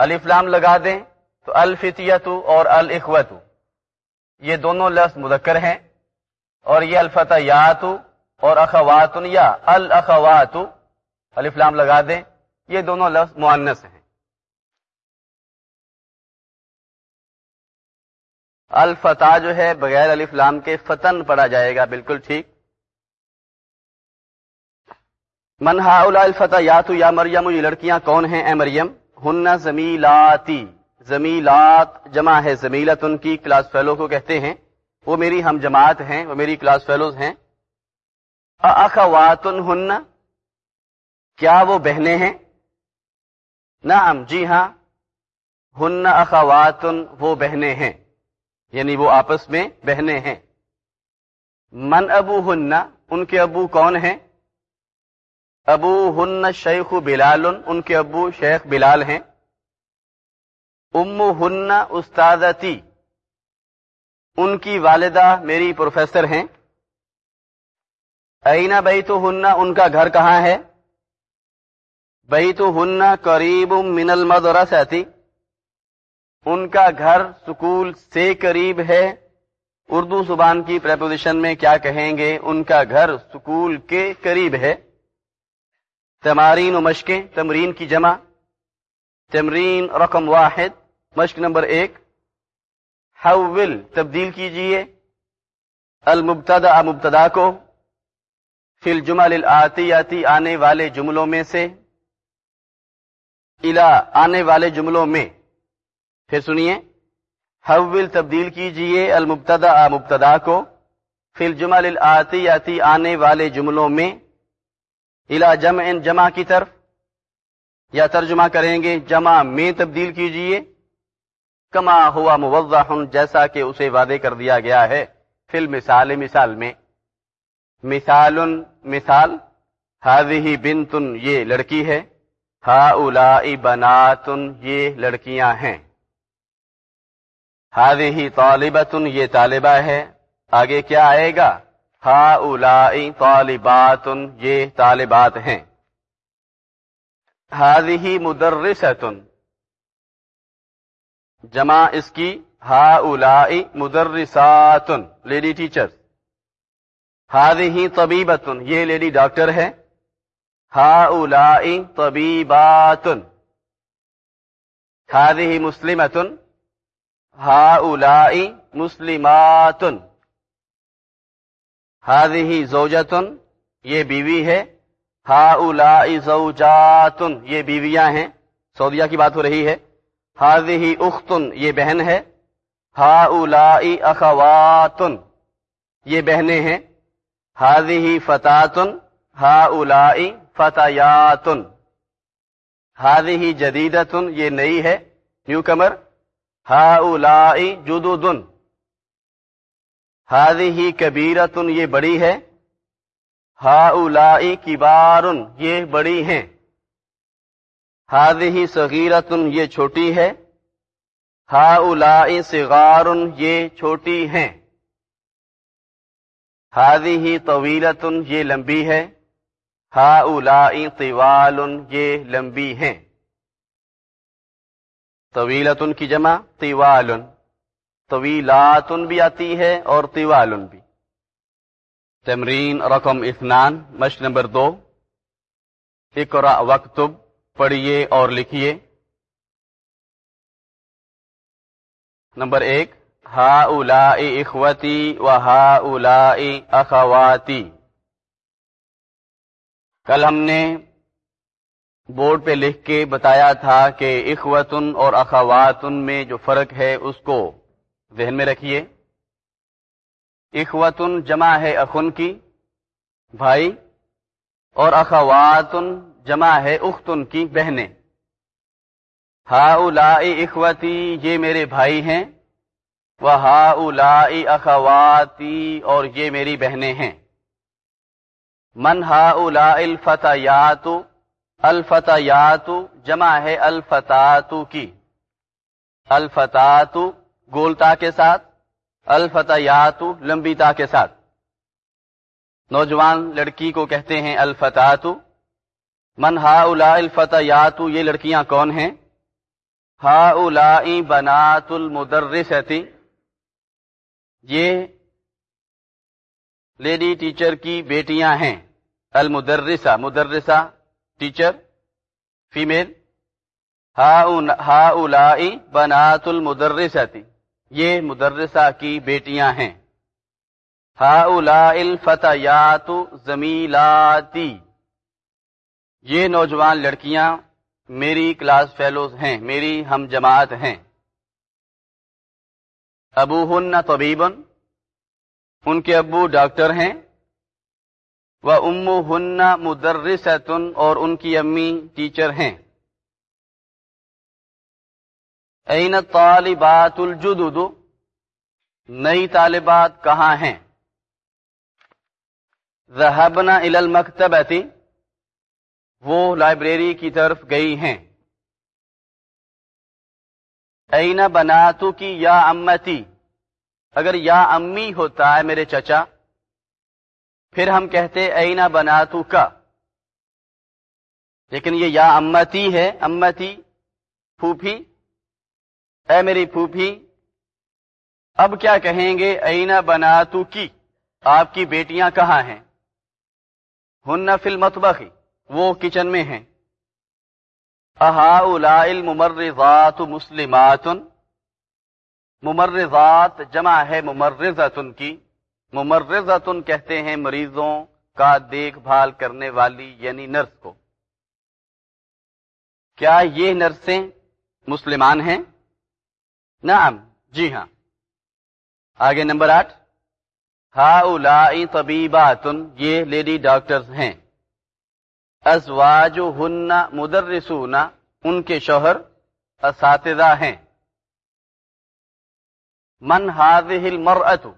الفلام لگا دیں تو الفتیت اور الاخوت یہ دونوں لفظ مذکر ہیں، اور یہ الفتح اور اخواتن یا الاخوات الفلام لگا دیں، یہ دونوں لفظ معنس ہیں۔ الفتح جو ہے، بغیر الفلام کے فتن پڑا جائے گا، بالکل ٹھیک۔ منہا الفتح یا تو یا مریم، یہ لڑکیاں کون ہیں؟ اے مریم، ہن زمیلاتی۔ زمیلات، جمع ہے زمیلت ان کی کلاس فیلو کو کہتے ہیں۔ وہ میری ہم جماعت ہیں، وہ میری کلاس فیلوز ہیں۔ اخواتن ہن کیا وہ بہنیں ہیں؟ نعم جی ہاں۔ ہن اخواتن، وہ بہنیں ہیں۔ یعنی وہ آپس میں بہنیں ہیں۔ من ابو ہن ان کے ابو کون ہیں؟ ابو ہن شیخ بلال، ان کے ابو شیخ بلال ہیں۔ ام ہن استادتی ان کی والدہ میری پروفیسر ہیں۔ اینا بئی تو ہننا ان کا گھر کہاں ہے؟ بئی تو ہننا قریب من المدرستی، ان کا گھر سکول سے قریب ہے۔ اردو زبان کی پریپوزیشن میں کیا کہیں گے؟ ان کا گھر سکول کے قریب ہے۔ تمارین و مشقیں، تمرین کی جمع۔ تمرین رقم واحد، مشق نمبر ایک۔ حول، تبدیل کیجیے۔ المبتدا، مبتدا کو۔ فل جمل آتی آنے والے جملوں میں سے الا آنے والے جملوں میں۔ پھر سنیے۔ حول تبدیل کیجیے المبتدا، مبتدا کو۔ فل جمل آتی آنے والے جملوں میں۔ الا جمع ان جمع کی طرف۔ یا ترجمہ کریں گے، جمع میں تبدیل کیجیے۔ کما ہوا موضح، جیسا کہ اسے وعدے کر دیا گیا ہے۔ فل مثال مثال میں۔ مثال مثال حاضی بنتن یہ لڑکی ہے ہا الا بناتن یہ لڑکیاں ہیں۔ حاضی طالبتن یہ طالبہ ہے۔ آگے کیا آئے گا؟ ہا الا طالباتن یہ طالبات ہیں۔ حاضی مدرستن جمع اس کی ہا الائی مدرساتن لیڈی ٹیچر ہاد ہی طبیبتن، یہ لیڈی ڈاکٹر ہے ہا الائی طبیباتن ہی مسلمتن ہا الائی مسلماتن ہی زوجتن، یہ بیوی ہے ہا الائی زوجاتن، یہ بیویاں ہیں، سعودیہ کی بات ہو رہی ہے ہی اختن، یہ بہن ہے ہا اخواتن، یہ بہنیں ہیں ہی فتاتن ہا الائی فتیاتن ہی جدیدتن یہ نئی ہے نیو کمر ہا الائی جدودن ہی کبیرتن یہ بڑی ہے. ہا الائی کبارن یہ بڑی ہیں. ہی صغیرتن یہ چھوٹی ہے. ہا الائی صغارن یہ چھوٹی ہیں. ہی طویلتن، یہ لمبی ہے۔ ہا الائی طوال یہ لمبی ہیں۔ طویلتن کی جمع طوال طویلاتن بھی آتی ہے اور طوالن بھی۔ تمرین رقم اثنان، مشق نمبر دو۔ اقرا وقتب پڑھیے اور لکھیے۔ نمبر ایک ہا الا اخوتی و ہا الا اخواتی کل ہم نے بورڈ پہ لکھ کے بتایا تھا کہ اخوتن اور اخواتن میں جو فرق ہے اس کو ذہن میں رکھیے۔ اخوتن جمع ہے اخن کی، بھائی، اور اخواتن جمع ہے اختن کی، بہنیں۔ ہا الا اخوتی، یہ میرے بھائی ہیں۔ وہ ہا الا اخواتی اور یہ میری بہنیں ہیں۔ من ہا الا الفتح الفتح جمع ہے الفتاتو کی۔ الفتاتو گولتا کے ساتھ الفتح لمبی تا کے ساتھ۔ نوجوان لڑکی کو کہتے ہیں الفتاتو من ہا الا الفتح یہ لڑکیاں کون ہیں؟ ہا الا بنات المدرستی یہ لیڈی ٹیچر کی بیٹیاں ہیں۔ المدرسہ، مدرسہ ٹیچر، فیمیل۔ ہا الا بنات المدرستی یہ مدرسہ کی بیٹیاں ہیں۔ ہا الا الفتحات زمیلاتی۔ یہ نوجوان لڑکیاں میری کلاس فیلوز ہیں، میری ہم جماعت ہیں۔ ابو ہن طبیبن، ان کے ابو ڈاکٹر ہیں وہ ام ہن مدرستن اور ان کی امی ٹیچر ہیں۔ این طالبات الجدد، نئی طالبات کہاں ہیں؟ ذهبنا الى المکتبتی وہ لائبریری کی طرف گئی ہیں۔ این بناتو کی یا امتی؟ اگر یا امی ہوتا ہے میرے چچا، پھر ہم کہتے اینا بناتو کا۔ لیکن یہ یا امتی ہے، امتی، پھوپھی۔ اے میری پھوپھی، اب کیا کہیں گے اینا بناتو کی؟ آپ کی بیٹیاں کہاں ہیں؟ ہن فی المطبخی وہ کچن میں ہیں۔ احا الممرضات مسلمات ممرضات جمع ہے ممرزتن کی ممرزتن کہتے ہیں مریضوں کا دیکھ بھال کرنے والی یعنی نرس کو کیا یہ نرسیں مسلمان ہیں؟ نعم جی ہاں۔ آگے نمبر آٹھ۔ ہا طبیباتن، یہ لیڈی ڈاکٹرز ہیں۔ ازواج ہن مدرسون، ان کے شوہر اساتذہ ہیں۔ من هذه المرأة؟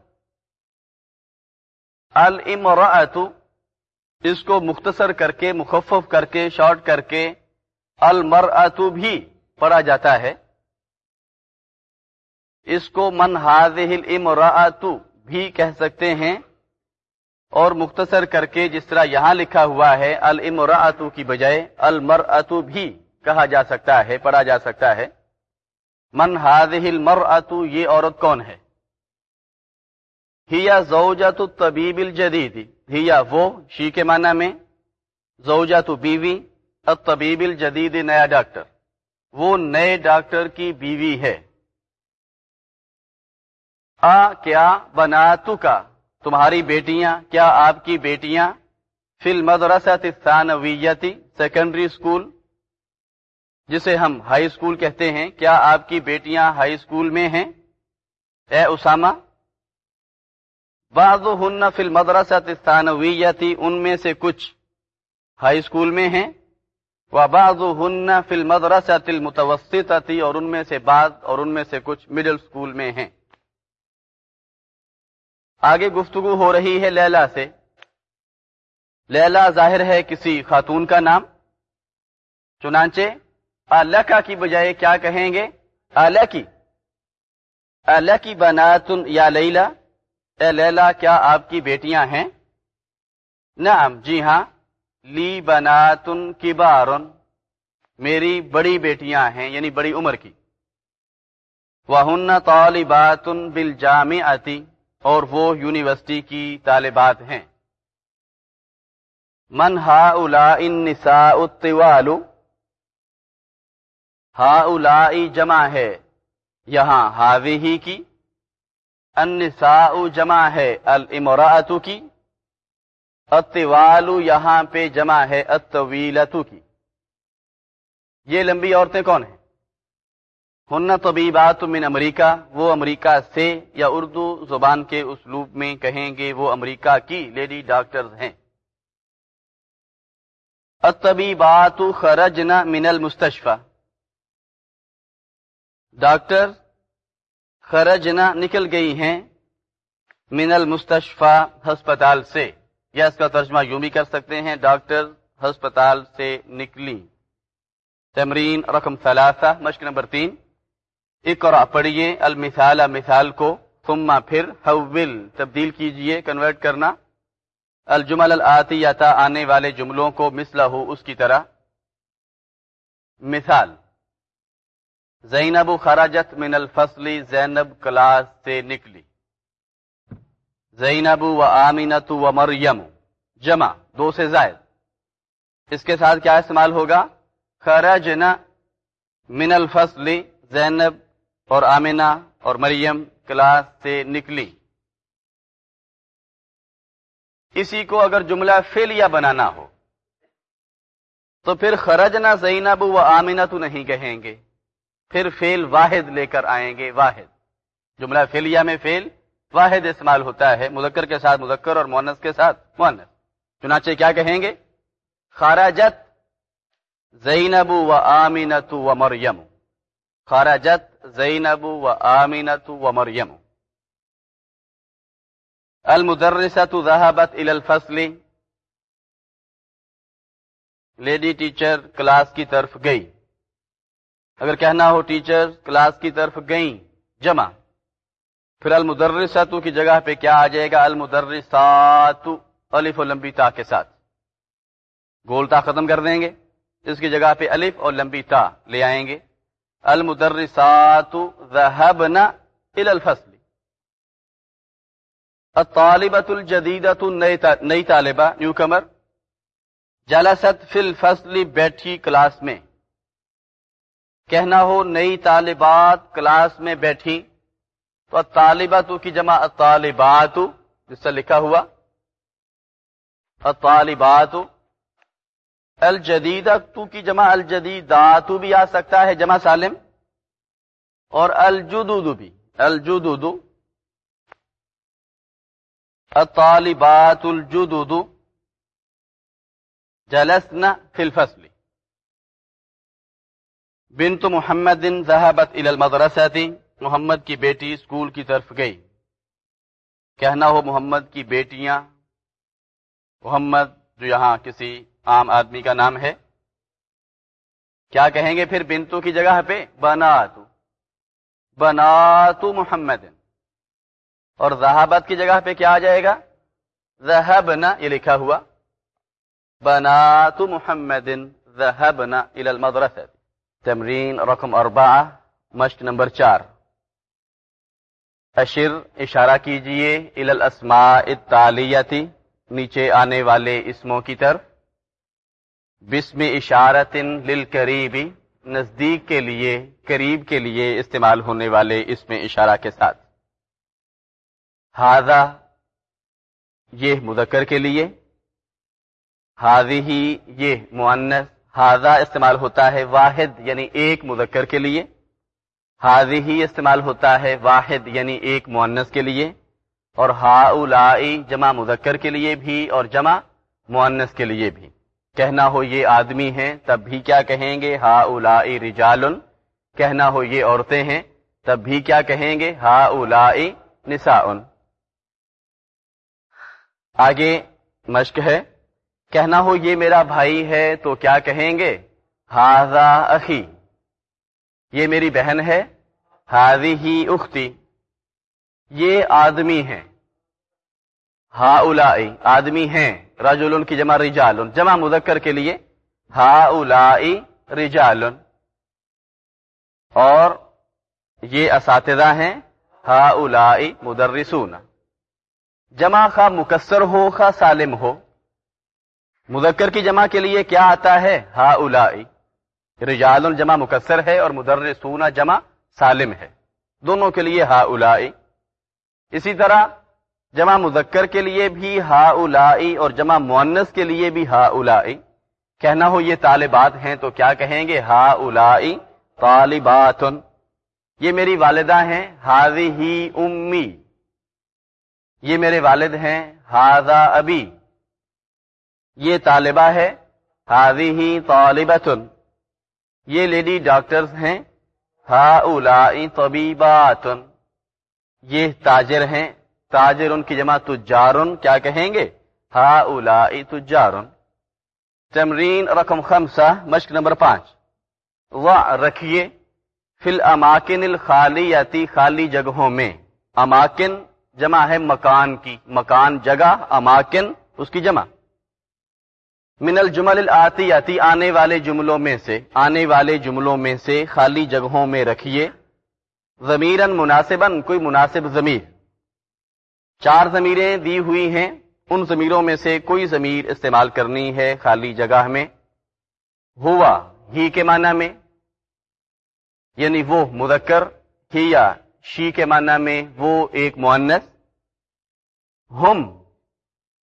المرأة اس کو مختصر کر کے، مخفف کر کے، شارٹ کر کے المرأة بھی پڑھا جاتا ہے۔ اس کو من هذه الامرأة بھی کہہ سکتے ہیں۔ اور مختصر کر کے جس طرح یہاں لکھا ہوا ہے المراتو کی بجائے المر بھی کہا جا سکتا ہے، پڑھا جا سکتا ہے۔ من هذه المرأة یہ عورت کون ہے؟ ہیا زوجت الطبیب الجدید۔ ہیا وہ، شی کے معنی میں زوجت بیوی الطبیب الجدید، نیا ڈاکٹر۔ وہ نئے ڈاکٹر کی بیوی ہے۔ آ کیا بناتو کا تمہاری بیٹیاں، کیا آپ کی بیٹیاں؟ فی المدرسۃ الثانویتی سیکنڈری اسکول جسے ہم ہائی اسکول کہتے ہیں، کیا آپ کی بیٹیاں ہائی اسکول میں ہیں؟ اے اسامہ بعض ہن فی المدرسۃ الثانویتی، ان میں سے کچھ ہائی اسکول میں ہیں وہ بعض ہن فی المدرسۃ المتوسطتی، اور ان میں سے بعض، اور ان میں سے کچھ مڈل اسکول میں ہیں۔ آگے گفتگو ہو رہی ہے لیلا سے۔ لیلا ظاہر ہے کسی خاتون کا نام۔ چنانچہ الکا کی بجائے کیا کہیں گے؟ الکی الکی بناتن یا لیلا۔ اے لیلا، کیا آپ کی بیٹیاں ہیں؟ نعم جی ہاں۔ لی بناتن کبارن۔ میری بڑی بیٹیاں ہیں یعنی بڑی عمر کی۔ وہ طالبات بالجامعتی اور وہ یونیورسٹی کی طالبات ہیں۔ من ہا الا ان نسا اتوالو ہا الا جمع ہے۔ یہاں ہاوی ہی کی۔ النساء جمع ہے۔ المراۃ کی۔ اتوالو یہاں پہ جمع ہے۔ الطویلتو کی۔ یہ لمبی عورتیں کون ہیں؟ ہن طبیبات من امریکہ، وہ امریکہ سے یا اردو زبان کے اسلوب میں کہیں گے وہ امریکہ کی لیڈی ڈاکٹرز ہیں۔ الطبیبات خرجنا من المستشفى ڈاکٹر خرجنا نکل گئی ہیں من المستشفى ہسپتال سے۔ یا اس کا ترجمہ یوں بھی کر سکتے ہیں، ڈاکٹر ہسپتال سے نکلی۔ تمرین رقم ثلاثہ، مشق نمبر تین۔ اقرا پڑھیے المثال، مثال کو۔ ثم پھر حول، تبدیل کیجیے کنورٹ کرنا۔ الجمل الاتیتا آنے والے جملوں کو، مثلہ ہو اس کی طرح۔ مثال، زینب خراجت من الفصل، زینب کلاس سے نکلی۔ زینب و آمینت و مریم، جمع، دو سے زائد۔ اس کے ساتھ کیا استعمال ہوگا؟ خرجنا من الفصل، زینب اور آمینہ اور مریم کلاس سے نکلی۔ اسی کو اگر جملہ فیلیا بنانا ہو، تو پھر خرجنا زینب و آمینہ تو نہیں کہیں گے، پھر فیل واحد لے کر آئیں گے، واحد۔ جملہ فیلیا میں فیل واحد استعمال ہوتا ہے، مذکر کے ساتھ مذکر اور مونس کے ساتھ مونس چنانچہ کیا کہیں گے؟ خارجت زینب و آمینت و مریم۔ خارجت زینب و آمینت و مریم. المدرسة ذهبت الى الفصل. لیڈی ٹیچر کلاس کی طرف گئی. اگر کہنا ہو ٹیچر کلاس کی طرف گئیں، جمع. پھر المدرساتو کی جگہ پہ کیا آ جائے گا؟ المدرساتو الف و لمبی تا کے ساتھ. گول تا ختم کر دیں گے. اس کی جگہ پہ الف اور لمبی تا لے آئیں گے. المدرسات ذهبنا الى الفصل. الطالبة الجديدة نئی طالبہ نیو کمر جلست فی الفصل بیٹھی کلاس میں۔ کہنا ہو، نئی طالبات کلاس میں بیٹھی۔ تو طالبات کی جمع طالبات جس سے لکھا ہوا۔ طالبات الجدید تو کی جمع الجدیدات بھی آ سکتا ہے جمع سالم، اور الجدود بھی، الجدود، الطالبات الجدود جلسنا فی الفصل. بنت محمد ذهبت الى المدرسة، محمد کی بیٹی اسکول کی طرف گئی. کہنا ہو محمد کی بیٹیاں، محمد جو یہاں کسی عام آدمی کا نام ہے۔ کیا کہیں گے پھر بنتو کی جگہ پہ؟ بنا تو بنا محمد۔ اور ذہابت کی جگہ پہ کیا آ جائے گا؟ ذہبنا، یہ لکھا ہوا۔ بناتو محمد، ذہبنا الى المدرسة تمرین، رقم اربعہ، مشق نمبر چار۔ اشر، اشارہ کیجیے الاسماء التالیتی نیچے آنے والے اسموں کی طرف۔ بسم اشارت للقریبی نزدیک کے لیے، قریب کے لیے استعمال ہونے والے اس میں اشارہ کے ساتھ۔ ہاضا یہ مذکر کے لیے۔ حاضی ہی یہ معنس ہاضا استعمال ہوتا ہے واحد یعنی ایک مذکر کے لیے۔ حاضی ہی استعمال ہوتا ہے واحد یعنی ایک معنس کے لیے۔ اور ہا جمع مذکر کے لیے بھی اور جمع معنس کے لیے بھی۔ کہنا ہو یہ آدمی ہیں، تب بھی کیا کہیں گے؟ ہا الا رجال کہنا ہو یہ عورتیں ہیں، تب بھی کیا کہیں گے؟ ہا الا نسا آگے مشق ہے۔ کہنا ہو یہ میرا بھائی ہے، تو کیا کہیں گے؟ ہاضا اخی۔ یہ میری بہن ہے ہاضی ہی اختی۔ یہ آدمی ہے ہا آدمی ہیں رجل کی جمع رجال جمع مذکر کے لیے ہا رجال اور یہ اساتذہ ہیں ہا مدرسون۔ جمع خا مکسر ہو خا سالم ہو۔ مذکر کی جمع کے لیے کیا آتا ہے؟ ہا رجال جمع مکسر ہے اور مدرسون جمع سالم ہے۔ دونوں کے لیے ہا اسی طرح جمع مذکر کے لیے بھی ہا اور جمع مونس کے لیے بھی ہا کہنا ہو یہ طالبات ہیں تو کیا کہیں گے؟ ہا طالبات یہ میری والدہ ہیں ہاضی ہی امی۔ یہ میرے والد ہیں ہاضا ابی۔ یہ طالبہ ہے ہاضی ہی طالبت یہ لیڈی ڈاکٹرز ہیں ہا طبیبات یہ تاجر ہیں تاجر ان کی جمع تجارن، کیا کہیں گے؟ ہا اولا تجارن۔ تمرین رقم خمسہ، مشق نمبر پانچ۔ و رکھیے فل اماکن الخالی خالی جگہوں میں۔ اماکن جمع ہے مکان کی، مکان جگہ، اماکن، اس کی جمع۔ من الجمل الآتی آتی آنے والے جملوں میں سے، آنے والے جملوں میں سے خالی جگہوں میں رکھیے۔ ضمیرن مناسبن کوئی مناسب ضمیر۔ چار ضمیریں دی ہوئی ہیں۔ ان ضمیروں میں سے کوئی ضمیر استعمال کرنی ہے خالی جگہ میں۔ ہوا ہی کے معنی میں یعنی وہ مذکر، ہی یا شی کے معنی میں وہ ایک معنس ہم،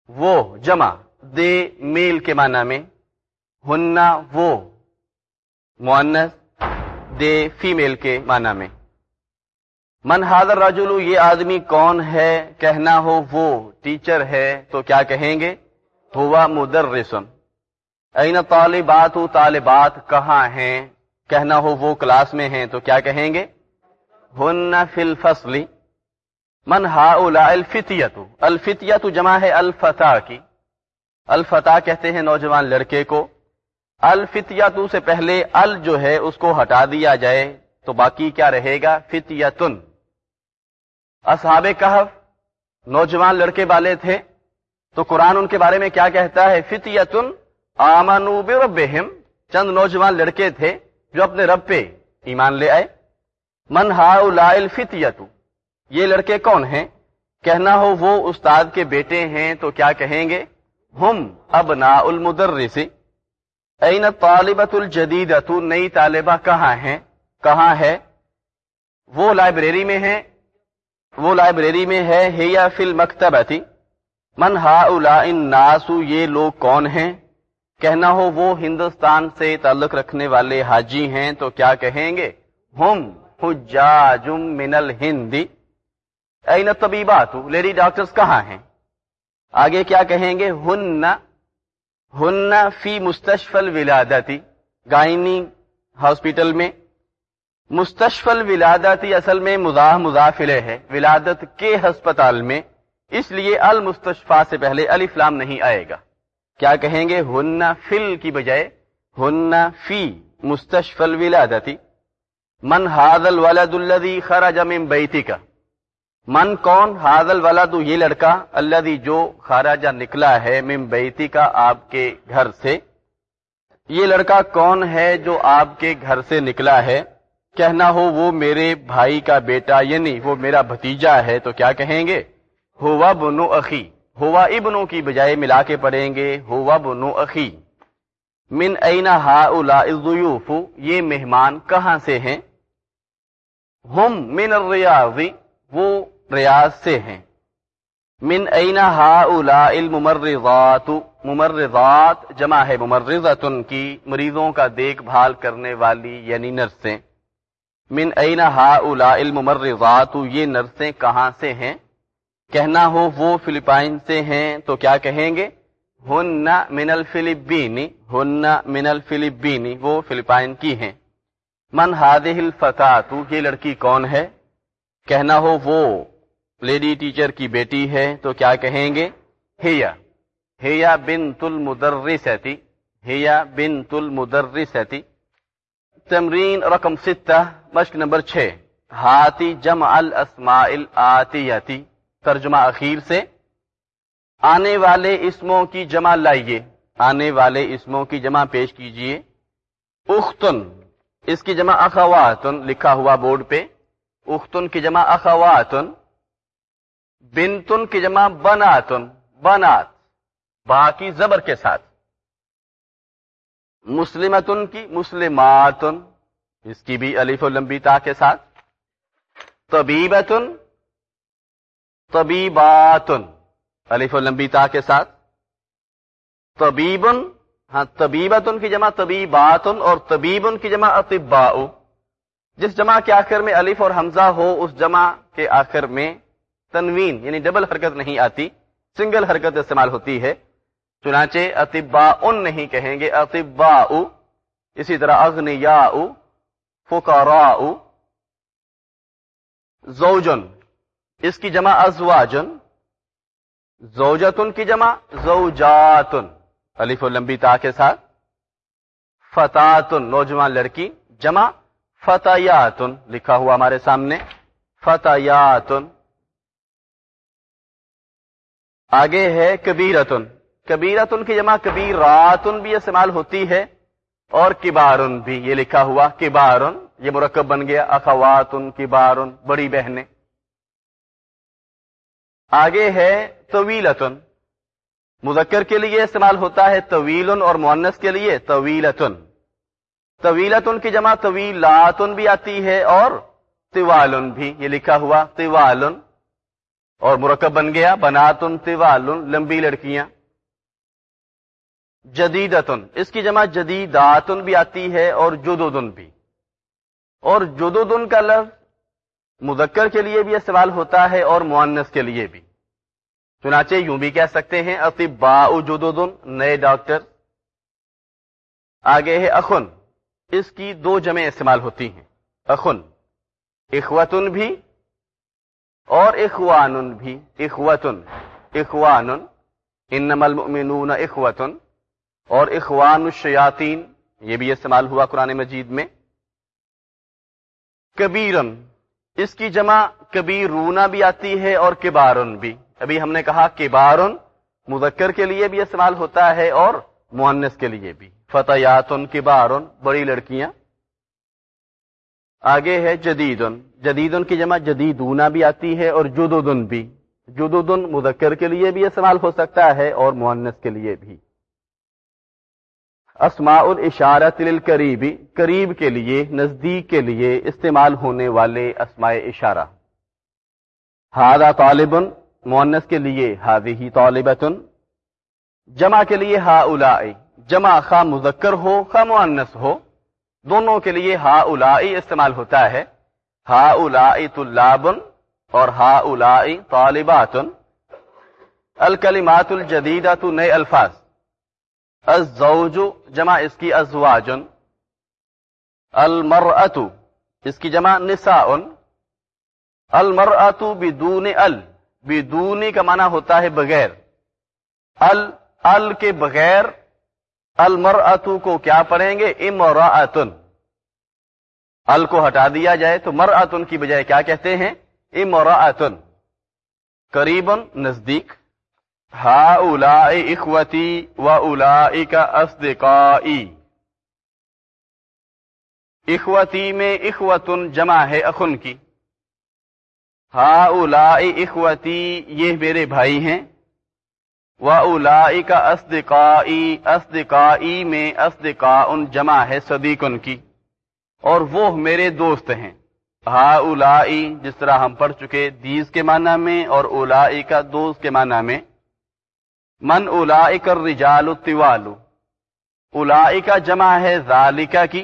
وہ جمع، دے، میل کے معنی میں۔ ہننا وہ معنس دے، فیمیل کے معنی میں۔ من حاضر رجولو یہ آدمی کون ہے؟ کہنا ہو وہ ٹیچر ہے، تو کیا کہیں گے؟ ہوا مدرسن۔ این طالبات طالبات کہاں ہیں؟ کہنا ہو وہ کلاس میں ہیں، تو کیا کہیں گے؟ ہن فی الفصلی من ہا الفتیت الفتیت جمع ہے الفتح کی۔ الفتح کہتے ہیں نوجوان لڑکے کو۔ الفتیت سے پہلے ال جو ہے، اس کو ہٹا دیا جائے، تو باقی کیا رہے گا؟ فتیتن اصحاب کہف، نوجوان لڑکے والے تھے، تو قرآن ان کے بارے میں کیا کہتا ہے؟ فتیتن آمنو بربہم چند نوجوان لڑکے تھے جو اپنے رب پہ ایمان لے آئے۔ من ہاؤ فتیتو یہ لڑکے کون ہیں؟ کہنا ہو وہ استاد کے بیٹے ہیں تو کیا کہیں گے؟ ہم ابنا المدرسی این طالبت الجدید نئی طالبہ کہاں ہیں؟ کہاں ہے؟ وہ لائبریری میں ہیں۔ وہ لائبریری میں ہے یا فل مکتب من ہا ان ناسو یہ لوگ کون ہیں؟ کہنا ہو وہ ہندوستان سے تعلق رکھنے والے حاجی ہیں تو کیا کہیں گے؟ ہم حجاجم من الہندی این طبیبات؟ لیڈی ڈاکٹرز کہاں ہیں؟ آگے کیا کہیں گے؟ ہن ہن فی مستشفل ولادتی گائنی ہاسپٹل میں۔ مستشفل ولادتی اصل میں مزاح مضافلے ہے۔ ولادت کے ہسپتال میں۔ اس لیے المستشفا سے پہلے الفلام نہیں آئے گا۔ کیا کہیں گے؟ ہن فل کی بجائے ہن فی مستشفل ولادتی من حاضل ولد الدی خرج من بیتی کا من کون؟ حاضل ولد یہ لڑکا اللہ جو خارجہ نکلا ہے من بیتی کا آپ کے گھر سے۔ یہ لڑکا کون ہے جو آپ کے گھر سے نکلا ہے؟ کہنا ہو وہ میرے بھائی کا بیٹا یعنی وہ میرا بھتیجا ہے، تو کیا کہیں گے؟ ہوا بنو اخی، ہوا ابنوں کی بجائے ملا کے پڑھیں گے، ہوا بنو اخی۔ من اینا ہا الضیوف یہ مہمان کہاں سے ہیں؟ ہم من الریاضی، وہ ریاض سے ہیں۔ من اینا ہا الممرضات، ممرضات جمع ہے، ممرضتن کی مریضوں کا دیکھ بھال کرنے والی یعنی نرسیں۔ من اینا ہا الممرضات؟ یہ نرسیں کہاں سے ہیں؟ کہنا ہو وہ فلپائن سے ہیں تو کیا کہیں گے؟ ہن من الفلبینی ہن من الفلبینی وہ فلپائن کی ہیں۔ من ہادہ الفتاتو یہ لڑکی کون ہے؟ کہنا ہو وہ لیڈی ٹیچر کی بیٹی ہے تو کیا کہیں گے؟ ہیا ہیا بنت المدرستی ہیا بنت المدرستی۔ تمرین رقم ستہ مشق نمبر چھ ہاتھی جمع الاسماء الاتیتی۔ ترجمہ اخیر سے، آنے والے اسموں کی جمع لائیے۔ آنے والے اسموں کی جمع پیش کیجیے۔ اختن، اس کی جمع اخواتن لکھا ہوا بورڈ پہ۔ اختن کی جمع اخواتن۔ بنتن کی جمع بناتن۔ بنات، باقی زبر کے ساتھ۔ مسلمتن کی مسلماتن۔ اس کی بھی علیف و لمبی تا کے ساتھ. طبیبتن، طبیباتن علیف و لمبی تا کے ساتھ. طبیبن ہاں طبیبتن کی جمع طبیباتن اور طبیبن کی جمع اطباء. جس جمع کے آخر میں الف اور حمزہ ہو، اس جمع کے آخر میں تنوین یعنی ڈبل حرکت نہیں آتی، سنگل حرکت استعمال ہوتی ہے. چنانچہ اطبا ان نہیں کہیں گے اطبا اسی طرح اغنیا فکارا زوجن اس کی جمع ازواجن زوجتن کی جمع زوجاتن علیف لمبی تا کے ساتھ، فتاتن، نوجوان لڑکی، جمع فتیاتن لکھا ہوا ہمارے سامنے فتیاتن آگے ہے کبیرتن کبیرتن کی جمع کبیراتن بھی استعمال ہوتی ہے، اور کبارن بھی، یہ لکھا ہوا کبارن۔ یہ مرکب بن گیا، اخواتن، کبارن، بڑی بہنیں۔ آگے ہے طویلتن۔ مذکر کے لیے استعمال ہوتا ہے طویل اور مونس کے لیے طویلتن۔ طویلتن کی جمع طویلاتن بھی آتی ہے اور طوالن بھی، یہ لکھا ہوا طوالن۔ اور مرکب بن گیا، بناتن، طوالن، لمبی لڑکیاں۔ جدیدتن، اس کی جمع جدیداتن بھی آتی ہے اور جدودن بھی۔ اور جدودن کا لفظ مذکر کے لیے بھی استعمال ہوتا ہے اور معنس کے لیے بھی۔ چنانچہ یوں بھی کہہ سکتے ہیں، اطباء جدودن نئے ڈاکٹر۔ آگے ہے، اخن۔ اس کی دو جمع استعمال ہوتی ہیں۔ اخن۔ اخوتن بھی اور اخوان بھی۔ اخوتن۔ اخوان انما المؤمنون اخوتن۔ اور اخوان الشیاطین۔ یہ بھی استعمال ہوا قرآن مجید میں۔ کبیرن۔ اس کی جمع کبیرونا بھی آتی ہے اور کبارن بھی۔ ابھی ہم نے کہا کبارن مذکر کے لیے بھی استعمال ہوتا ہے اور معنس کے لیے بھی۔ فتحیاتن کبارن، بڑی لڑکیاں۔ آگے ہے جدیدن۔ جدیدن کی جمع جدیدونا بھی آتی ہے اور جدودن بھی۔ جدودن مذکر کے لیے بھی استعمال ہو سکتا ہے اور معنس کے لیے بھی۔ اسماء الاشارت للقریبی قریب کے لیے، نزدیک کے لیے استعمال ہونے والے اسماء اشارہ۔ ہادہ طالب مونس کے لیے ہادی ہی طالبتن جمع کے لیے ہا الائی جمع خواہ مذکر ہو خواہ معنس ہو۔ دونوں کے لیے ہا الائی استعمال ہوتا ہے۔ ہا الائی طلابن اور ہا الائی طالباتن الکلمات الجدیدہ تو نئے الفاظ۔ الزوج جمع اس کی ازواجن المرأت اس کی جمع نساء. المرأت بدون ال بدونی کا معنی ہوتا ہے بغیر. ال ال کے بغیر المرأت کو کیا پڑھیں گے؟ امراۃن ال کو ہٹا دیا جائے تو مرأتن کی بجائے کیا کہتے ہیں؟ امراۃن قریبن نزدیک. ہا اولا اخوتی و اولا کا اخوتی میں اخوتن جمع ہے اخن کی. ہا اخوتی یہ میرے بھائی ہیں. و اولا کا اسدقائی اسدقائی میں اسدقا ان جمع ہے صدیق کی. اور وہ میرے دوست ہیں. ہا اولا جس طرح ہم پڑھ چکے دیز کے معنی میں اور اولا کا دوست کے معنی میں. من اولا کر رجال الطوالو اولا کا جمع ہے ذالکا کی،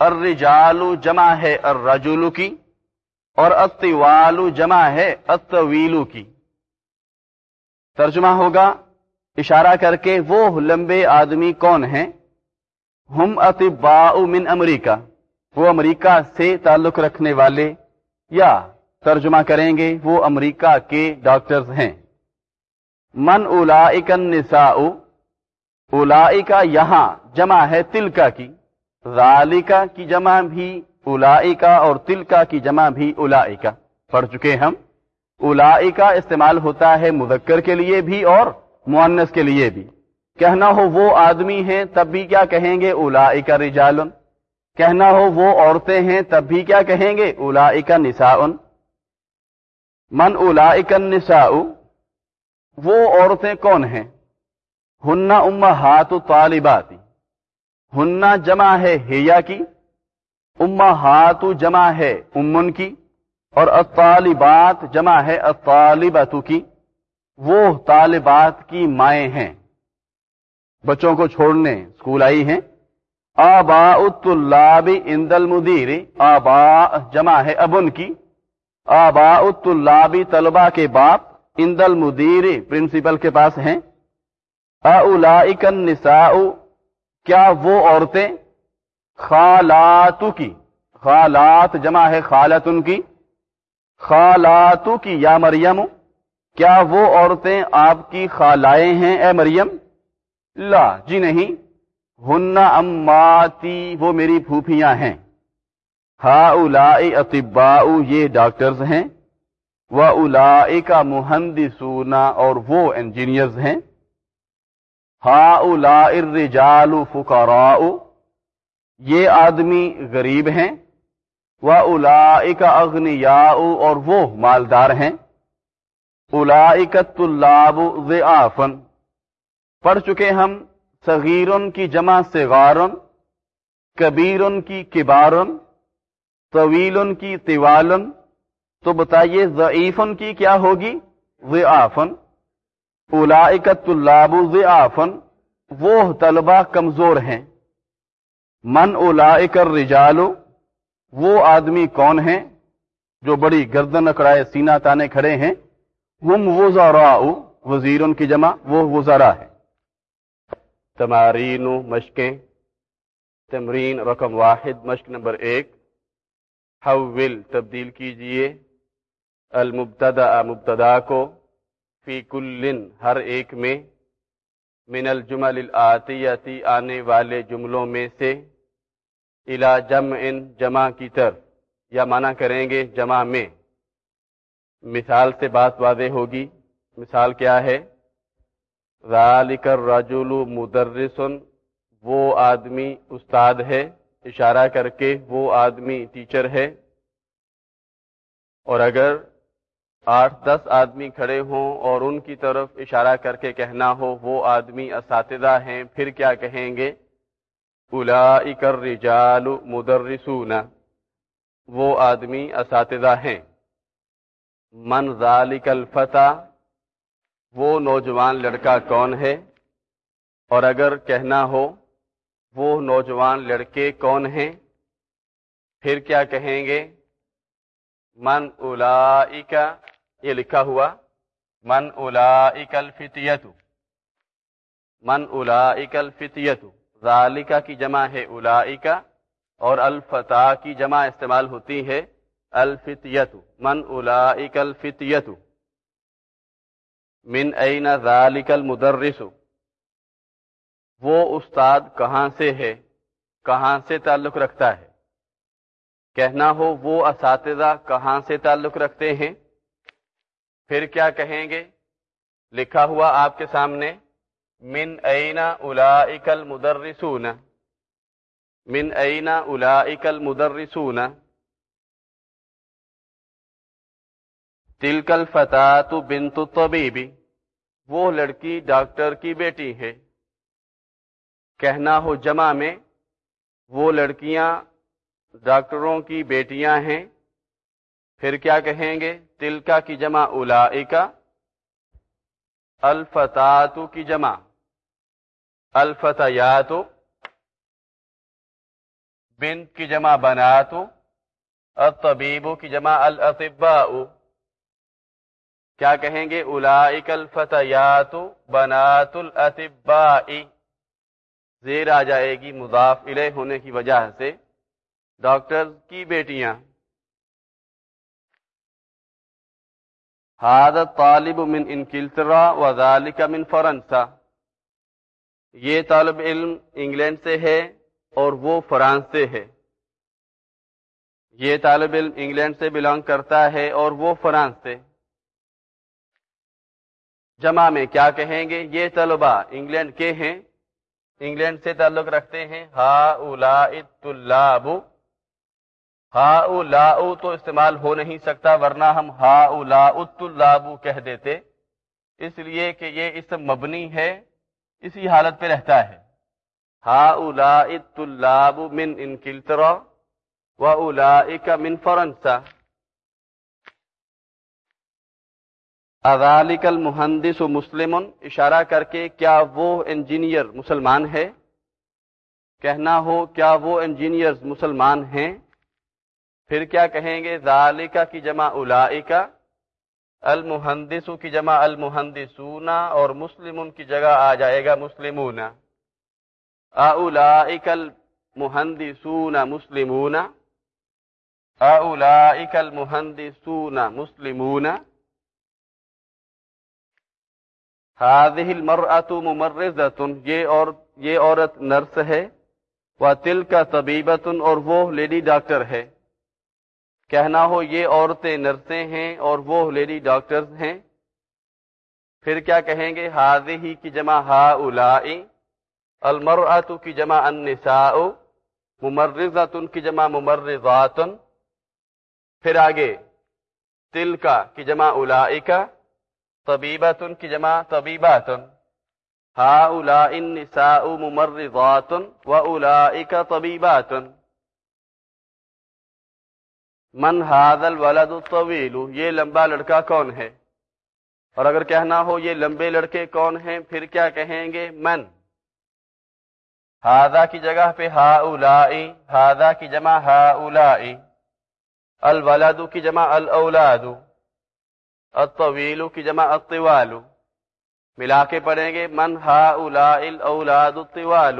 الرجال جمع ہے الرجل کی، اور الطوال جمع ہے الطویل کی۔ ترجمہ ہوگا، اشارہ کر کے وہ لمبے آدمی کون ہیں؟ ہم اطباء من امریکہ۔ وہ امریکہ سے تعلق رکھنے والے یا ترجمہ کریں گے، وہ امریکہ کے ڈاکٹرز ہیں۔ من اولائک النساء اولائکا یہاں جمع ہے تلکا کی، ذالکا کی جمع بھی، اولائکا اور تلکا کی جمع بھی اولائکا۔ پڑھ چکے ہم۔ الائی کا استعمال ہوتا ہے مذکر کے لیے بھی اور معنس کے لیے بھی۔ کہنا ہو وہ آدمی ہیں، تب بھی کیا کہیں گے؟ الائی کا رجالن۔ کہنا ہو وہ عورتیں ہیں، تب بھی کیا کہیں گے؟ الائی کا من الائی کا وہ عورتیں کون ہیں؟ ہننا اما ہاتھ طالبات ہننا جمع ہے ہیا کی۔ اما ہاتھ جمع ہے امن کی۔ اور الطالبات جمع ہے الطالبت کی۔ وہ طالبات کی مائیں ہیں۔ بچوں کو چھوڑنے اسکول آئی ہیں۔ آبا الطلاب اند المدیر۔ آبا جمع ہے ابن کی۔ آبا الطلاب طلبا کے باپ۔ اند المدیر پرنسپل کے پاس ہیں۔ اولائک النساء، کیا وہ عورتیں؟ خالات کی۔ خالات جمع ہے خالت ان کی۔ خالاتو کی، یا مریم، کیا وہ عورتیں آپ کی خالائیں ہیں اے مریم؟ لا جی نہیں۔ ہن اماتی، وہ میری پھوپھیاں ہیں۔ ہا الا اطبا یہ ڈاکٹرز ہیں۔ وہ الا کا مہندی سونا اور وہ انجینئرز ہیں۔ ہا الا ارجال فکارا یہ آدمی غریب ہیں۔ وہ الا اغنیا اور وہ مالدار ہیں۔ الاکت اللہ ضعافن پڑھ چکے ہم صغیرن کی جمع سے کبیرن کی کبارن طویل کی طوالن تو بتائیے ضعیفن کی کیا ہوگی؟ ضعافن۔ الاکت اللہ ضعافن۔ وہ طلبہ کمزور ہیں۔ من اولائک الرجال۔ وہ آدمی کون ہیں؟ جو بڑی گردن اکڑائے سینا تانے کھڑے ہیں۔ ہم وزراء وزیروں کی جمع، وہ وزرا ہے تمارین مشقیں۔ تمرین رقم واحد، مشق نمبر ایک۔ حول تبدیل کیجیے۔ المبتدا، مبتدا کو فی کل ہر ایک میں، من الجمل الآتیتی آنے والے جملوں میں سے الا جم ان جمع کی طرف، یا مانا کریں گے جمع میں۔ مثال سے بات واضح ہوگی۔ مثال کیا ہے؟ ذالک الرجل مدرسن وہ آدمی استاد ہے۔ اشارہ کر کے وہ آدمی ٹیچر ہے۔ اور اگر آٹھ دس آدمی کھڑے ہوں اور ان کی طرف اشارہ کر کے کہنا ہو، وہ آدمی اساتذہ ہیں، پھر کیا کہیں گے؟ اولئک الرجال مدرسون۔ وہ آدمی اساتذہ ہیں۔ من ذالک الفتح وہ نوجوان لڑکا کون ہے؟ اور اگر کہنا ہو، وہ نوجوان لڑکے کون ہیں؟ پھر کیا کہیں گے؟ من اولائک یہ لکھا ہوا، من اولائک الفتیت من اولائک الفتیت ذالکا کی جمع ہے اولائکا اور الفتح کی جمع استعمال ہوتی ہے الفتیت من اولائک الفتیت من این ذالک المدرس وہ استاد کہاں سے ہے، کہاں سے تعلق رکھتا ہے؟ کہنا ہو وہ اساتذہ کہاں سے تعلق رکھتے ہیں؟ پھر کیا کہیں گے؟ لکھا ہوا آپ کے سامنے، من اینا اولائک المدرسون، من اینا اولائک المدرسون، تلک الفتات بنت الطبیب، وہ لڑکی ڈاکٹر کی بیٹی ہے۔ کہنا ہو جمع میں، وہ لڑکیاں ڈاکٹروں کی بیٹیاں ہیں۔ پھر کیا کہیں گے؟ تلکا کی جمع اولائکا الفتات کی جمع الفتیات بنت کی جمع بنات الطبیب کی جمع الاطباء کیا کہیں گے؟ اولائک الفتیات بنات الاطباء زیر آ جائے گی، مضاف الیہ ہونے کی وجہ سے۔ ڈاکٹر کی بیٹیاں ہاد طالب من انکلترا و ذالک من فرنسا. یہ طالب علم انگلینڈ سے ہے اور وہ فرانس سے ہے. یہ طالب علم انگلینڈ سے بلانگ کرتا ہے اور وہ فرانس سے. جمع میں کیا کہیں گے؟ یہ طلبا انگلینڈ کے ہیں. انگلینڈ سے تعلق رکھتے ہیں. ہا اولا طلاب ہا اولا تو استعمال ہو نہیں سکتا ورنہ ہم ہا اولا طلاب کہہ دیتے۔ اس لیے کہ یہ اسم مبنی ہے، اسی حالت پہ رہتا ہے۔ ہا اولا طلاب من انکلترا و اولا من فرنسا۔ اذالک المحدث مسلم، اشارہ کر کے کیا وہ انجینئر مسلمان ہے؟ کہنا ہو کیا وہ انجینئر مسلمان ہیں؟ پھر کیا کہیں گے؟ ذالکا کی جمع اولائکا المحدث کی جمع المحدثون اور مسلم کی جگہ آ جائے گا مسلمون اولائک المحدثون مسلمون اولائک المحدثون مسلمون هذه المرأة ممرضة یہ اور یہ عورت نرس ہے۔ وہ تل کا اور وہ لیڈی ڈاکٹر ہے۔ کہنا ہو یہ عورتیں نرسیں ہیں اور وہ لیڈی ڈاکٹرز ہیں۔ پھر کیا کہیں گے؟ ہاضی ہی کی جمع ہا الائی المرأت کی جمع النساء ممرزت کی جمع ممرزات پھر آگے تل کا کی جمع اولائکا طبیبت کی جمع طبیبات ہا الا النساء ممرضات و اولائک طبیبات من هذا الولد الطویل، یہ لمبا لڑکا کون ہے؟ اور اگر کہنا ہو یہ لمبے لڑکے کون ہیں، پھر کیا کہیں گے؟ من۔ ہادا کی جگہ پہ ہا اولائی ہادا کی جمع ہا اولائی الولد کی جمع الاولاد، الطویل کی جمع الطوال۔ ملا کے پڑھیں گے من ہا اولا الاولاد الطوال۔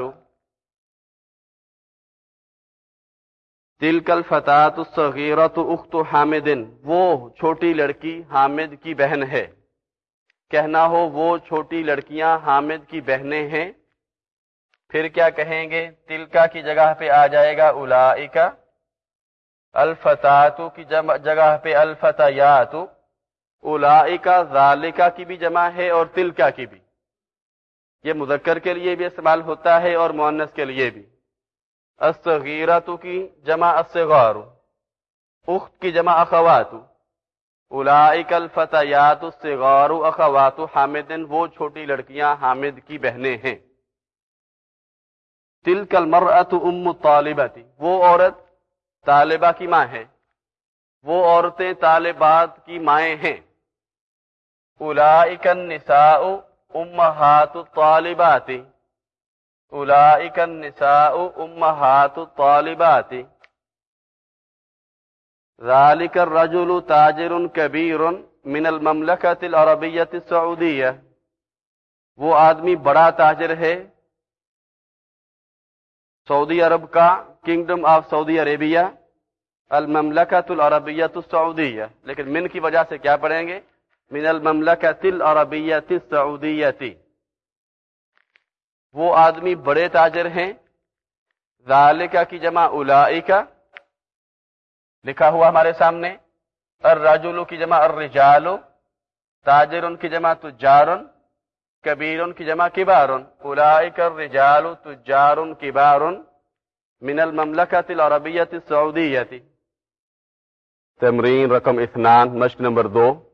تلک الفتات الصغیرت اخت حامد، وہ چھوٹی لڑکی حامد کی بہن ہے۔ کہنا ہو وہ چھوٹی لڑکیاں حامد کی بہنیں ہیں، پھر کیا کہیں گے؟ تلکا کی جگہ پہ آ جائے گا اولائکا۔ الفتات کی جگہ پہ الفتیات۔ اولائکا ذالکا کی بھی جمع ہے اور تلکا کی بھی۔ یہ مذکر کے لیے بھی استعمال ہوتا ہے اور مونس کے لیے بھی۔ الصغیرت کی جمع الصغار. اخت کی جمع اخوات اولائک الفتیات الصغار. اخوات حامد، وہ چھوٹی لڑکیاں حامد کی بہنیں ہیں. تلک المرأت ام طالبتی وہ عورت طالبہ کی ماں ہے. وہ عورتیں طالبات کی مائیں ہیں. اولائک النساء امہات الطالبات. اولئک النساء امہات الطالبات. ذالک الرجل تاجر کبیر من المملکت العربیت السعودیہ وہ آدمی بڑا تاجر ہے سعودی عرب کا کنگڈم آف سعودی عربیہ المملکت العربیت السعودیہ. لیکن من کی وجہ سے کیا پڑھیں گے؟ من المملکت العربیت السعودیتی وہ آدمی بڑے تاجر ہیں۔ ذالکا کی جمع اولائکا لکھا ہوا ہمارے سامنے۔ الرجل کی جمع الرجال تاجر ان کی جمع تجار کبیر کی جمع کبار اولائک الرجال تجار کبار من المملكة العربية السعودية تمرین رقم اثنان، مشق نمبر دو۔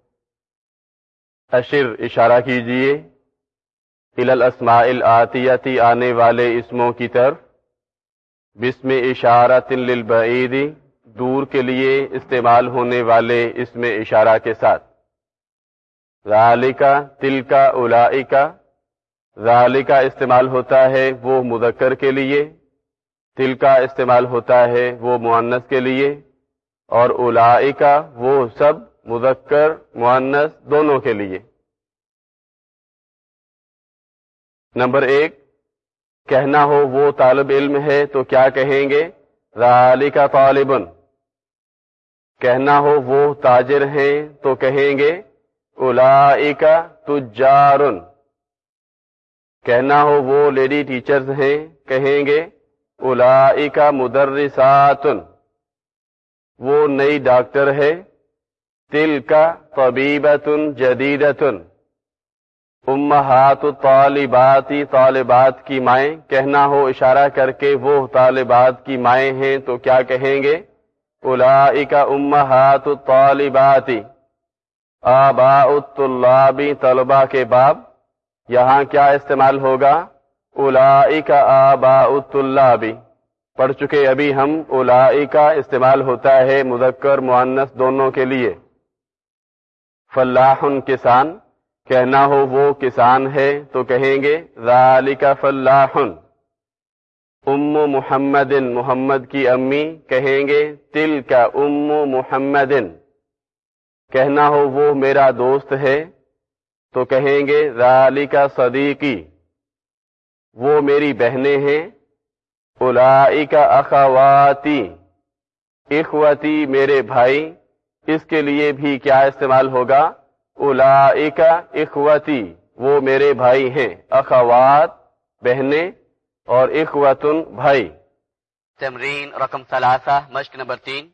اشر، اشارہ کیجیے۔ الاسماء الآتیتی آنے والے اسموں کی طرف، بسم اشارت للبعید، دور کے لیے استعمال ہونے والے اسم اشارہ کے ساتھ۔ ذالکا تلکا اولائکا ذالکا استعمال ہوتا ہے وہ مذکر کے لیے تل کا استعمال ہوتا ہے وہ معنس کے لیے، اور اولائکا وہ سب مذکر معنس دونوں کے لیے۔ نمبر ایک، کہنا ہو وہ طالب علم ہے تو کیا کہیں گے؟ ذالکا طالبن کہنا ہو وہ تاجر ہیں تو کہیں گے؟ اولائکا تجارن کہنا ہو وہ لیڈی ٹیچرز ہیں کہیں گے؟ اولائکا مدرساتن وہ نئی ڈاکٹر ہے۔ تل کا طبیبتن جدیدتن امہات طالباتی طالبات کی مائیں۔ کہنا ہو، اشارہ کر کے وہ طالبات کی مائیں ہیں تو کیا کہیں گے؟ اولئک امہات طالباتی۔ آباء الطلابی طلبہ کے باب۔ یہاں کیا استعمال ہوگا؟ اولئک آباء الطلابی پڑھ چکے ابھی ہم اولئک استعمال ہوتا ہے مذکر مؤنث دونوں کے لیے۔ فلاح کسان۔ کہنا ہو وہ کسان ہے تو کہیں گے، ذالک فلاح۔ ام محمد محمد کی امی کہیں گے تل کا ام محمد۔ کہنا ہو وہ میرا دوست ہے تو کہیں گے، ذالک صدیقی۔ وہ میری بہنیں ہیں اولئک اخواتی۔ اخوتی میرے بھائی، اس کے لیے بھی کیا استعمال ہوگا؟ اخوتی، وہ میرے بھائی ہیں، اخوات، بہنیں اور اخوتن بھائی۔ تمرین رقم ثلاثہ، مشق نمبر تین۔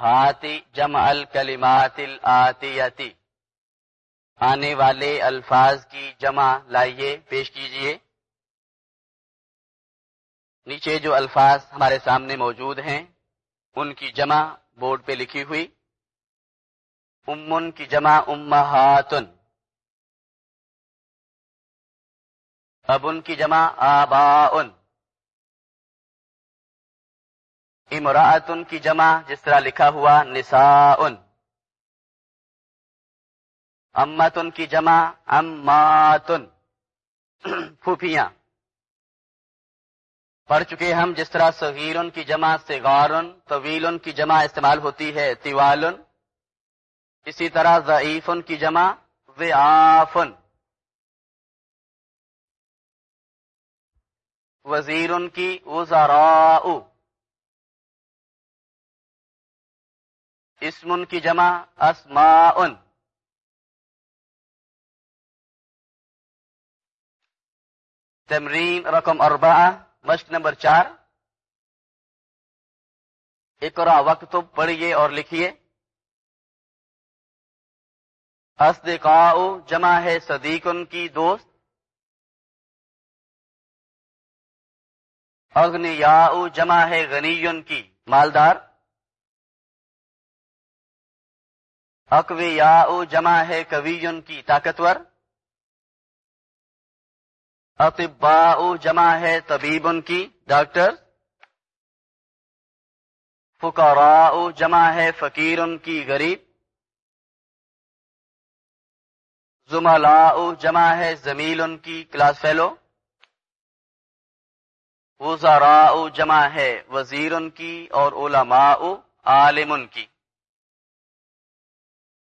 ہاتی جمع الکلمات الآتیتی۔ آنے والے الفاظ کی جمع لائیے، پیش کیجیے۔ نیچے جو الفاظ ہمارے سامنے موجود ہیں، ان کی جمع بورڈ پہ لکھی ہوئی۔ امن کی جمع امہاتن ابن کی جمع آباؤن امراۃن کی جمع جس طرح لکھا ہوا نساءن امتن کی جمع اماتن *coughs* پھوپھیاں. پڑھ چکے ہم جس طرح صغیرن کی جمع سگارن طویلن کی جمع استعمال ہوتی ہے تیوالن اسی طرح ضعیفن کی جمع ضعافن۔ وزیرن کی وزراء اسمن کی جمع اسماء تمرین رقم اربعہ، مشق نمبر چار۔ اقرا وقت پڑھیے اور لکھیے۔ اصدقاء جمع ہے صدیقن کی دوست۔ اغنیاء جمع ہے غنیون کی مالدار۔ اقویاء جمع ہے کویون کی طاقتور۔ اطباء جمع ہے طبیب ان کی ڈاکٹر۔ فقراء جمع ہے فقیر ان کی غریب۔ زملاء جمع ہے زمیل ان کی کلاس فیلو۔ وزراء جمع ہے وزیر ان کی اور علماء عالم ان کی۔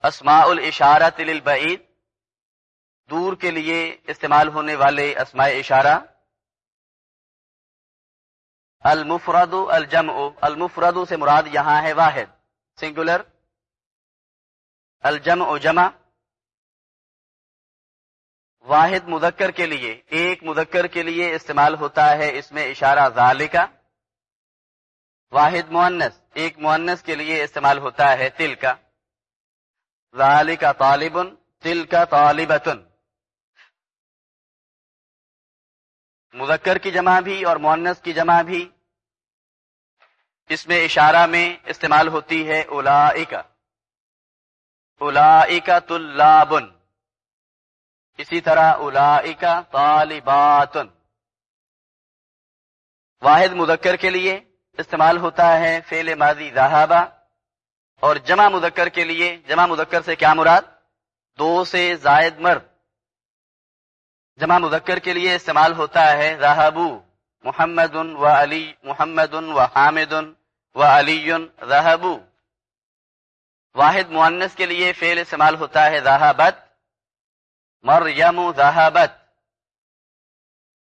اسماء الاشارت للبعید۔ دور کے لیے استعمال ہونے والے اسماء اشارہ۔ المفرد الجمع۔ المفرد سے مراد یہاں ہے واحد سنگولر الجمع جمع۔ واحد مذکر کے لیے، ایک مذکر کے لیے استعمال ہوتا ہے اس میں اشارہ ذالکا واحد مونس ایک مونس کے لیے استعمال ہوتا ہے تل کا ذالکا طالب تل کا طالبتن مذکر کی جمع بھی اور مونس کی جمع بھی۔ اس میں اشارہ میں استعمال ہوتی ہے اولائکا اولائکا طلابن اسی طرح اولائکا طالباتن۔ واحد مذکر کے لیے استعمال ہوتا ہے فیل ماضی ذہابہ اور جمع مذکر کے لیے، جمع مذکر سے کیا مراد؟ دو سے زائد مرد۔ جمع مذکر کے لیے استعمال ہوتا ہے ذہبو محمد و علی محمد و حامد و علی ذہبو واحد معنس کے لیے فعل استعمال ہوتا ہے ذہابت مریم ذہابت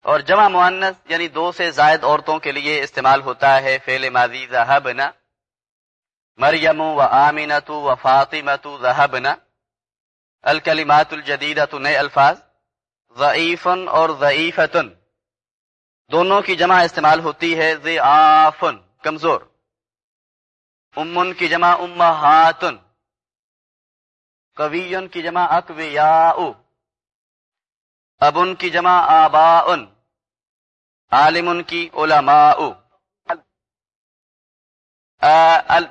اور جمع معنس یعنی دو سے زائد عورتوں کے لیے استعمال ہوتا ہے فعل ماضی ذہبنا۔ مریم و آمینت و فاطمت ذہبنا۔ الکلمات الجدیدہ نئے الفاظ۔ ضعیفن اور ضعیفتن۔ دونوں کی جمع استعمال ہوتی ہے ضعافن، کمزور۔ امن کی جمع امہاتن۔ قویون کی جمع اکویاء ابن کی جمع آباءن عالم ان کی علماء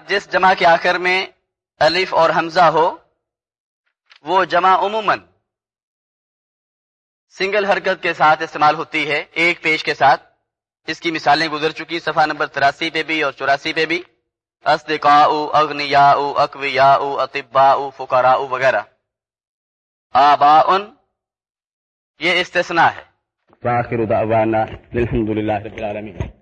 جس جمع کے آخر میں الف اور حمزہ ہو، وہ جمع عموماً سنگل حرکت کے ساتھ استعمال ہوتی ہے، ایک پیش کے ساتھ۔ اس کی مثالیں گزر چکی، صفحہ نمبر تراسی پہ بھی اور چوراسی پہ بھی۔ اصدقاء اغنیاء اقویاء اطباء فقراء وغیرہ۔ آباء یہ استثناء ہے۔ وآخر دعوانا للحمد لله رب العالمين